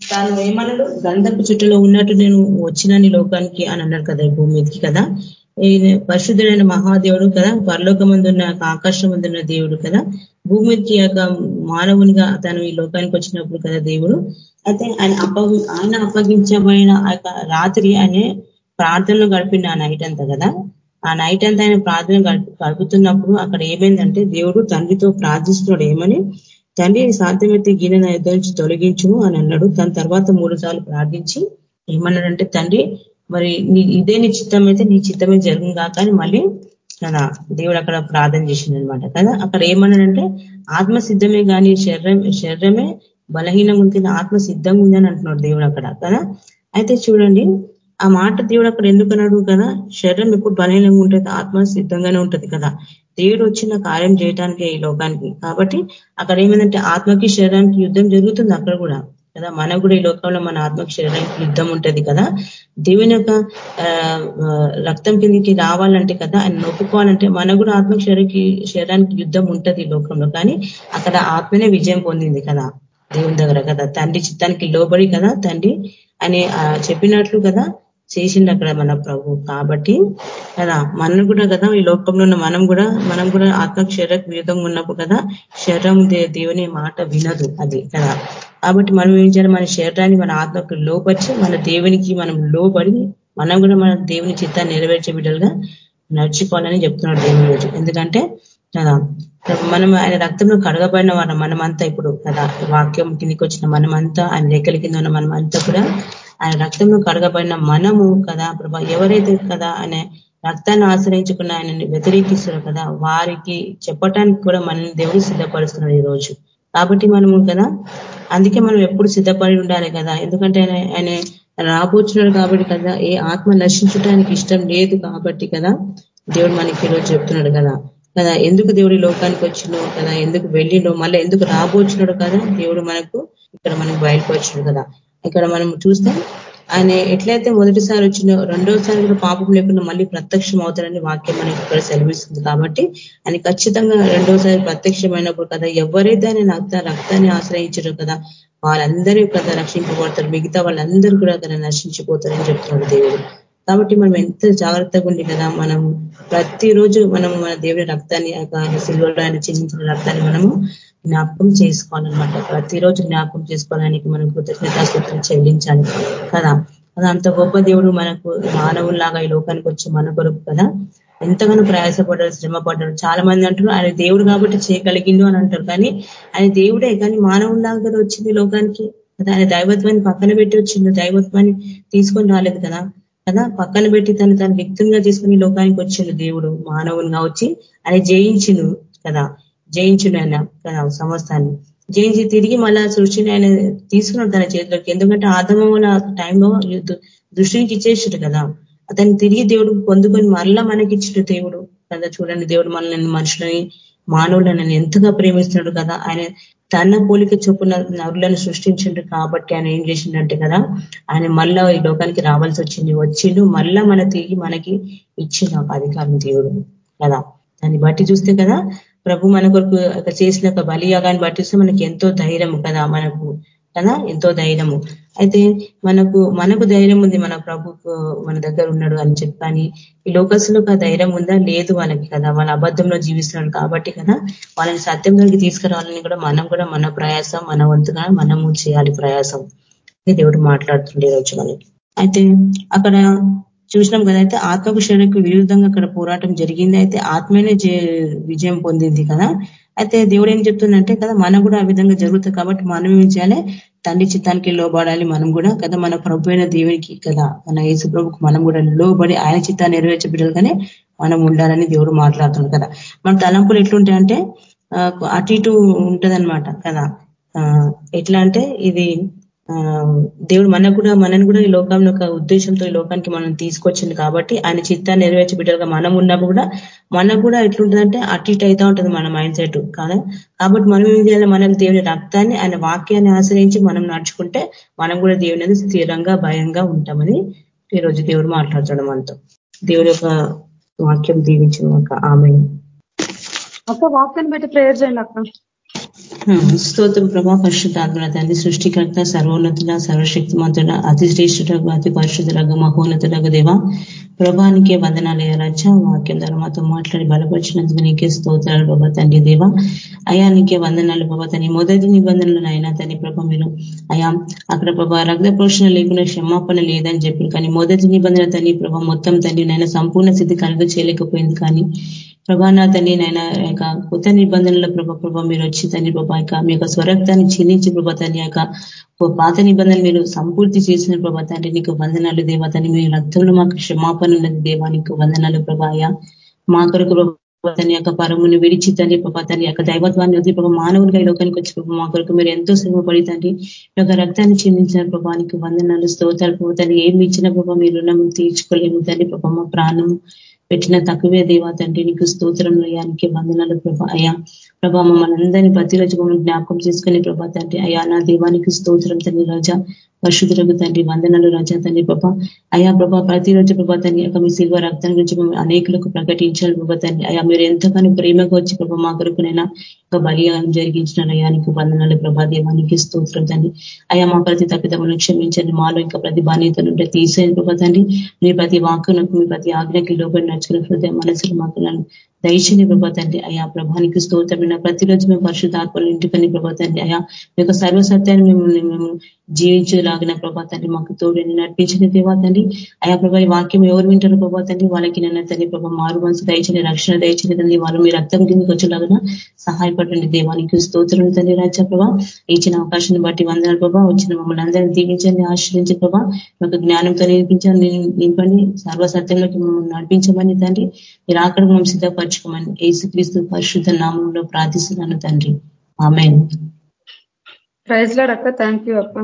తాను ఏమన్నాడు గంధపు చుట్టలో ఉన్నట్టు నేను వచ్చినాను లోకానికి అని అన్నాడు కదా భూమికి కదా? ఈయన పరిశుద్ధుడైన మహాదేవుడు కదా పరలోకమందున్న ఆకాశం దేవుడు కదా. భూమికి యొక్క మానవునిగా తను ఈ లోకానికి వచ్చినప్పుడు కదా దేవుడు. అయితే ఆయన అప్ప ఆయన అప్పగించబడిన రాత్రి ఆయన ప్రార్థనలు గడిపిన ఆ నైట్ అంతా కదా. ఆ నైట్ అంతా ఆయన ప్రార్థన గడుపుతున్నప్పుడు అక్కడ ఏమైందంటే దేవుడు తండ్రితో ప్రార్థిస్తున్నాడు. ఏమని? తండ్రి సాధ్యమైతే గిన్నె నా యుద్ధం నుంచి తొలగించు అని అన్నాడు. దాని తర్వాత మూడు సార్లు ప్రార్థించి ఏమన్నాడంటే తండ్రి మరి నీ ఇదే నీ చిత్తం అయితే నీ చిత్తమే జరుగును కాక అని మళ్ళీ తన దేవుడు అక్కడ ప్రార్థన చేసింది అనమాట కదా? అక్కడ ఏమన్నాడంటే ఆత్మ సిద్ధమే కానీ శరీరం శరీరమే బలహీనంగా ఉంటుంది ఆత్మ సిద్ధంగా ఉందని అంటున్నాడు దేవుడు అక్కడ. కదా? అయితే చూడండి ఆ మాట దేవుడు అక్కడ ఎందుకన్నాడు కదా? శరీరం ఎప్పుడు బలహీనంగా ఉంటుంది ఆత్మ సిద్ధంగానే ఉంటది కదా. దేవుడు వచ్చిన కార్యం చేయడానికి ఈ లోకానికి. కాబట్టి అక్కడ ఏమైందంటే ఆత్మకి శరీరానికి యుద్ధం జరుగుతుంది అక్కడ కూడా. కదా? మనకు కూడా ఈ లోకంలో మన ఆత్మ శరీరానికి యుద్ధం ఉంటుంది కదా? దేవుని యొక్క రక్తం కిందికి రావాలంటే కదా ఆయన నొప్పుకోవాలంటే మన కూడా ఆత్మ శరీరకి శరీరానికి యుద్ధం ఉంటుంది ఈ లోకంలో. కానీ అక్కడ ఆత్మనే విజయం పొందింది కదా దేవుని దగ్గర కదా? తండ్రి చిత్తానికి లోబడి కదా? తండ్రి అని చెప్పినట్లు కదా చేసిండు అక్కడ మన ప్రభు. కాబట్టి కదా మనం కూడా కదా ఈ లోకంలో ఉన్న మనం కూడా మనం కూడా ఆత్మ శరీరకు విరుద్ధంగా ఉన్నప్పుడు కదా శరీరం దేవుని మాట వినదు అది కదా. కాబట్టి మనం ఏం చేయాలి? మన శరీరాన్ని మన ఆత్మకు లోపరిచి మన దేవునికి మనం లోబడి మనం కూడా మన దేవుని చిత్తాన్ని నెరవేర్చే బిడ్డలుగా నడుచుకోవాలని చెప్తున్నాడు దేవుని రోజు. ఎందుకంటే కదా మనం ఆయన రక్తంలో కడగబడిన వారు మనమంతా ఇప్పుడు కదా వాక్యం కిందికి వచ్చిన మనమంతా ఆయన రెక్కల కింద ఉన్న మనమంతా కూడా ఆయన రక్తంలో కడగబడిన మనము కదా ప్రభా ఎవరైతే కదా అనే రక్తాన్ని ఆశ్రయించుకున్న ఆయనని వ్యతిరేకిస్తారు కదా వారికి చెప్పటానికి కూడా మనల్ని దేవుడు సిద్ధపరుస్తున్నాడు ఈ రోజు. కాబట్టి మనము కదా అందుకే మనం ఎప్పుడు సిద్ధపడి ఉండాలి కదా. ఎందుకంటే ఆయన ఆయన రాబోచున్నాడు కాబట్టి కదా ఏ ఆత్మ నశించడానికి ఇష్టం లేదు కాబట్టి కదా దేవుడు మనకి ఈరోజు చెప్తున్నాడు కదా. కదా ఎందుకు దేవుడి లోకానికి వచ్చినో కదా ఎందుకు వెళ్ళిండో? మళ్ళీ ఎందుకు రాబోచున్నాడు కదా? దేవుడు మనకు ఇక్కడ మనకు బయలుపరిచాడు కదా. ఇక్కడ మనం చూస్తే. ఆయన ఎట్లయితే మొదటిసారి వచ్చిన రెండోసారి కూడా పాపం లేకుండా మళ్ళీ ప్రత్యక్షం అవుతారని వాక్యం మనకి ఇక్కడ సెలవిస్తుంది. కాబట్టి ఆయన ఖచ్చితంగా రెండోసారి ప్రత్యక్షమైనప్పుడు కదా ఎవరైతే ఆయన రక్త రక్తాన్ని ఆశ్రయించారో కదా వాళ్ళందరూ కదా రక్షింపబడతారు. మిగతా వాళ్ళందరూ కూడా కదా నశించిపోతారని చెప్తున్నాడు దేవుడు. కాబట్టి మనం ఎంత జాగ్రత్తగా ఉండి కదా మనం ప్రతిరోజు మనం మన దేవుని రక్తాన్ని సిల్వలో ఆయన చిందించిన రక్తాన్ని మనము జ్ఞాపకం చేసుకోవాలన్నమాట. ప్రతిరోజు జ్ఞాపకం చేసుకోవడానికి మనం కృతజ్ఞతాస్తుతం చెల్లించాలి కదా. అది అంత గొప్ప దేవుడు మనకు మానవుల్లాగా ఈ లోకానికి వచ్చి మన కొరకు కదా. ఎంతగానో ప్రయాసపడ్డాడు శ్రమ పడ్డాడు చాలా మంది అంటారు ఆయన దేవుడు కాబట్టి చేయగలిగిండు అని అంటారు. కానీ ఆయన దేవుడే కానీ మానవుల్లాగా వచ్చింది లోకానికి. కదా ఆయన దైవత్వాన్ని పక్కన పెట్టి వచ్చిండు. దైవత్వాన్ని తీసుకొని రాలేదు కదా. కదా పక్కన పెట్టి తను తన వ్యక్తంగా తీసుకుని లోకానికి వచ్చిండు దేవుడు మానవునిగా వచ్చి ఆయన జయించిండు కదా. జయించుడు ఆయన సంవత్సరాన్ని జయించి తిరిగి మళ్ళా సృష్టిని ఆయన తీసుకున్నాడు తన చేతిలోకి. ఎందుకంటే ఆదమ టైంలో దృష్టికి ఇచ్చేసాడు కదా. అతన్ని తిరిగి దేవుడు పొందుకొని మళ్ళా మనకిచ్చిన దేవుడు కదా. చూడండి దేవుడు మనల్ని మనుషులని మానవులను ఎంతగా ప్రేమిస్తున్నాడు కదా. ఆయన తన పోలిక చొప్పున నరులను సృష్టించిండు కాబట్టి ఆయన ఏం చేసిండంటే కదా ఆయన మళ్ళా ఈ లోకానికి రావాల్సి వచ్చింది. వచ్చిండు మళ్ళా మన తిరిగి మనకి ఇచ్చిండు అధికారం దేవుడు కదా. దాన్ని బట్టి చూస్తే కదా ప్రభు మన కొరకు చేసిన ఒక బలియాగాన్ని పట్టిస్తే మనకి ఎంతో ధైర్యము కదా మనకు కదా? ఎంతో ధైర్యము. అయితే మనకు మనకు ధైర్యం ఉంది మన ప్రభుకు మన దగ్గర ఉన్నాడు అని చెప్పని ఈ లోకస్సులకు ఆ ధైర్యం ఉందా? లేదు మనకి కదా. వాళ్ళ అబద్ధంలో జీవిస్తున్నాడు కాబట్టి కదా. వాళ్ళని సత్యంలోకి తీసుకురావాలని కూడా మనం కూడా మన ప్రయాసం మన వంతుగా మనము చేయాలి ప్రయాసం. దేవుడు మాట్లాడుతుండే రోజు మనకి. అయితే అక్కడ చూసినాం కదా అయితే ఆత్మకు శరీరకు విరుద్ధంగా అక్కడ పోరాటం జరిగింది. అయితే ఆత్మనే విజయం పొందింది కదా. అయితే దేవుడు ఏం చెప్తుందంటే కదా మనం కూడా ఆ విధంగా జరుగుతుంది కాబట్టి మనం ఏం చేయాలి? తండ్రి చిత్తానికి లోబడాలి మనం కూడా కదా. మన ప్రభు అయిన దేవునికి కదా మన యేసు ప్రభుకు మనం కూడా లోబడి ఆయన చిత్తాన్ని నెరవేర్చే బిడ్డలుగానే మనం ఉండాలని దేవుడు మాట్లాడుతుంది కదా. మన తలంపులు ఎట్లుంటాయంటే అటు ఇటు ఉంటదనమాట కదా. ఎట్లా అంటే ఇది దేవుడు మనకు కూడా మనని కూడా ఈ లోకంలో ఒక ఉద్దేశంతో ఈ లోకానికి మనం తీసుకొచ్చింది కాబట్టి ఆయన చిత్తాన్ని నెరవేర్చి బిడ్డలుగా మనం ఉన్నప్పుడు కూడా మనకు కూడా ఎట్లుంటుందంటే అటు ఇటు అవుతా ఉంటుంది మన మైండ్ సెట్ కాదా? కాబట్టి మనం ఏం చేయాలి? మనకు దేవుని రక్తాన్ని ఆయన వాక్యాన్ని ఆశ్రయించి మనం నడుచుకుంటే మనం కూడా దేవుని స్థిరంగా భయంగా ఉంటామని ఈరోజు దేవుడు మాట్లాడతాడు మనతో. దేవుడి యొక్క వాక్యం దీవించిన ఒక ఆమె ఒక వాక్యాన్ని బట్టి ప్రేయర్ చేయండి అక్క. స్తోత్రం ప్రభా పరిశుద్ధాత్మల తండ్రి సృష్టికర్త సర్వోన్నతుల సర్వశక్తిమంతుడ అతి అతి పరిశుద్ధులకు మహోన్నతులకు దేవ ప్రభానికే వందనాలు రచ్చ వాక్యం ద్వారా మాతో మాట్లాడి బలపరిచినందుకు నీకే స్తోత్రాలు ప్రభా తండ్రి దేవ. అయా నీకే వందనాలు ప్రభా తని మొదటి నిబంధనలు అయినా తని ప్రభ మీరు. అయా అక్కడ ప్రభా రక్త పోషణ లేకుండా క్షమాపణ లేదని చెప్పారు కానీ మొదటి నిబంధన తని ప్రభ మొత్తం తండ్రి నైనా సంపూర్ణ స్థితి కలుగ చేయలేకపోయింది కానీ ప్రభా నా తండ్రి నాయన యొక్క కొత్త నిబంధనల ప్రభా ప్రభా మీరు వచ్చి తండ్రి ప్రభా యొక్క మీ యొక్క స్వరక్తాన్ని చిందించి ప్రభా తన యొక్క పాత నిబంధనలు మీరు సంపూర్తి చేసిన ప్రభా తండ్రి నీకు వందనాలు దేవతని మీ రక్తంలో మాకు క్షమాపణ ఉన్నది దేవా నీకు వందనాలు ప్రభాయ మా కొరకు తన యొక్క పరమును విడిచి తండ్రి ప్రభా తన యొక్క దైవత్వాన్ని వదిలి ప్రభావ మానవునిగా ఈ లోకానికి వచ్చి ప్రభావ మా కొరకు మీరు ఎంతో శ్రమపడి తండ్రి యొక్క రక్తాన్ని చెందించిన ప్రభానికి వందనాలు స్తోతాలు ప్రభావ తను ఏమి ఇచ్చిన ప్రభావ మీ రుణం తీర్చుకోలేము తండ్రి ప్రభావ మా ప్రాణం పెట్టిన తక్కువే దేవా తండ్రి నీకు స్తోత్రం అయ్యానికి వందనాలు ప్రభా అయ్యా. ప్రభా మమ్మల్ని అందరినీ ప్రతిరోజు మమ్మల్ని జ్ఞాపకం చేసుకుని ప్రభా తండ్రి అయ్యా నా దేవానికి స్తోత్రం తండ్రి రాజా. పరిశుద్ధులకు తండ్రి వందనలు రాజా తండ్రి ప్రభా. అయా ప్రభా ప్రతిరోజు ప్రభా తండ్రి యొక్క మీ శిల్వ రక్తం గురించి అనేకులకు ప్రకటించాలి ప్రభా తండ్రి. అయా మీరు ఎంతగానో ప్రేమగా వచ్చి ప్రభా మా కొరకునైనా ఒక బలియాగం జరిగించిన అయానికి వందనాలు ప్రభా దేవానికి స్తోత్రం తండ్రి. అయా మా ప్రతి తప్పిదములను క్షమించండి. మాలో ఇంకా ప్రతి బాధ్యతలు ఉంటే తీసేయండి ప్రభా తండ్రి. మీ ప్రతి వాక్కునకు మీ ప్రతి ఆజ్ఞకి లోబడి నడుచుకున్న హృదయ మనసులు మాకు దయచేని ప్రభా తండ్రి. అయా ప్రభానికి స్తోత్రమైన ప్రతిరోజు మేము పరిశుద్ధాత్మలు ఇంటికని ప్రభా తండ్రి. అయా మీ యొక్క సర్వసత్యాన్ని మిమ్మల్ని మేము జీవించలాగిన ప్రభా తండ్రి మాకు తోడని నడిపించిన దేవా తండ్రి. అయా ప్రభా ఈ వాక్యం ఎవరు వింటారు ప్రభా తండ్రి వాళ్ళకి నన్న తండ్రి ప్రభా మారు మనసు దయచని రక్షణ దయచని తండ్రి. వాళ్ళు మీ రక్తం కిందకి వచ్చేలాగా సహాయపడండి దేవానికి స్తోత్రం తండ్రి రాజా ప్రభా. ఇచ్చిన అవకాశాన్ని బట్టి వందనాలు ప్రభా. వచ్చిన మమ్మల్ని అందరినీ దీవించండి ఆశ్రయించి ప్రభా. మాకు జ్ఞానంతో నేర్పించండి నింపండి. సర్వసత్యంలోకి మమ్మల్ని నడిపించమని తండ్రి. మీరు ఆకడ మేము సిద్ధపరచుకోమని ఏసుక్రీస్తు పరిశుద్ధ నామంలో ప్రార్థిస్తున్నాను తండ్రి. ఆమె ప్రైజ్ లాడ్ అక్క థ్యాంక్ యూ అక్క.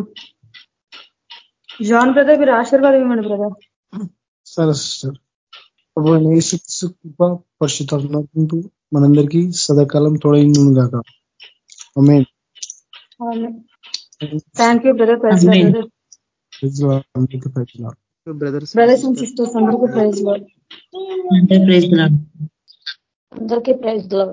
జాన్ బ్రదర్ మీరు ఆశీర్వాదం ఇవ్వండి బ్రదర్. సరే సిస్టర్. కృప పరిశుద్ధ మనందరికీ సదాకాలం తోడైంది కాక thank you brother praise brothers brothers and sisters అందరికీ ప్రైజ్లో ప్రైజ్ అందరికీ ప్రైజ్లో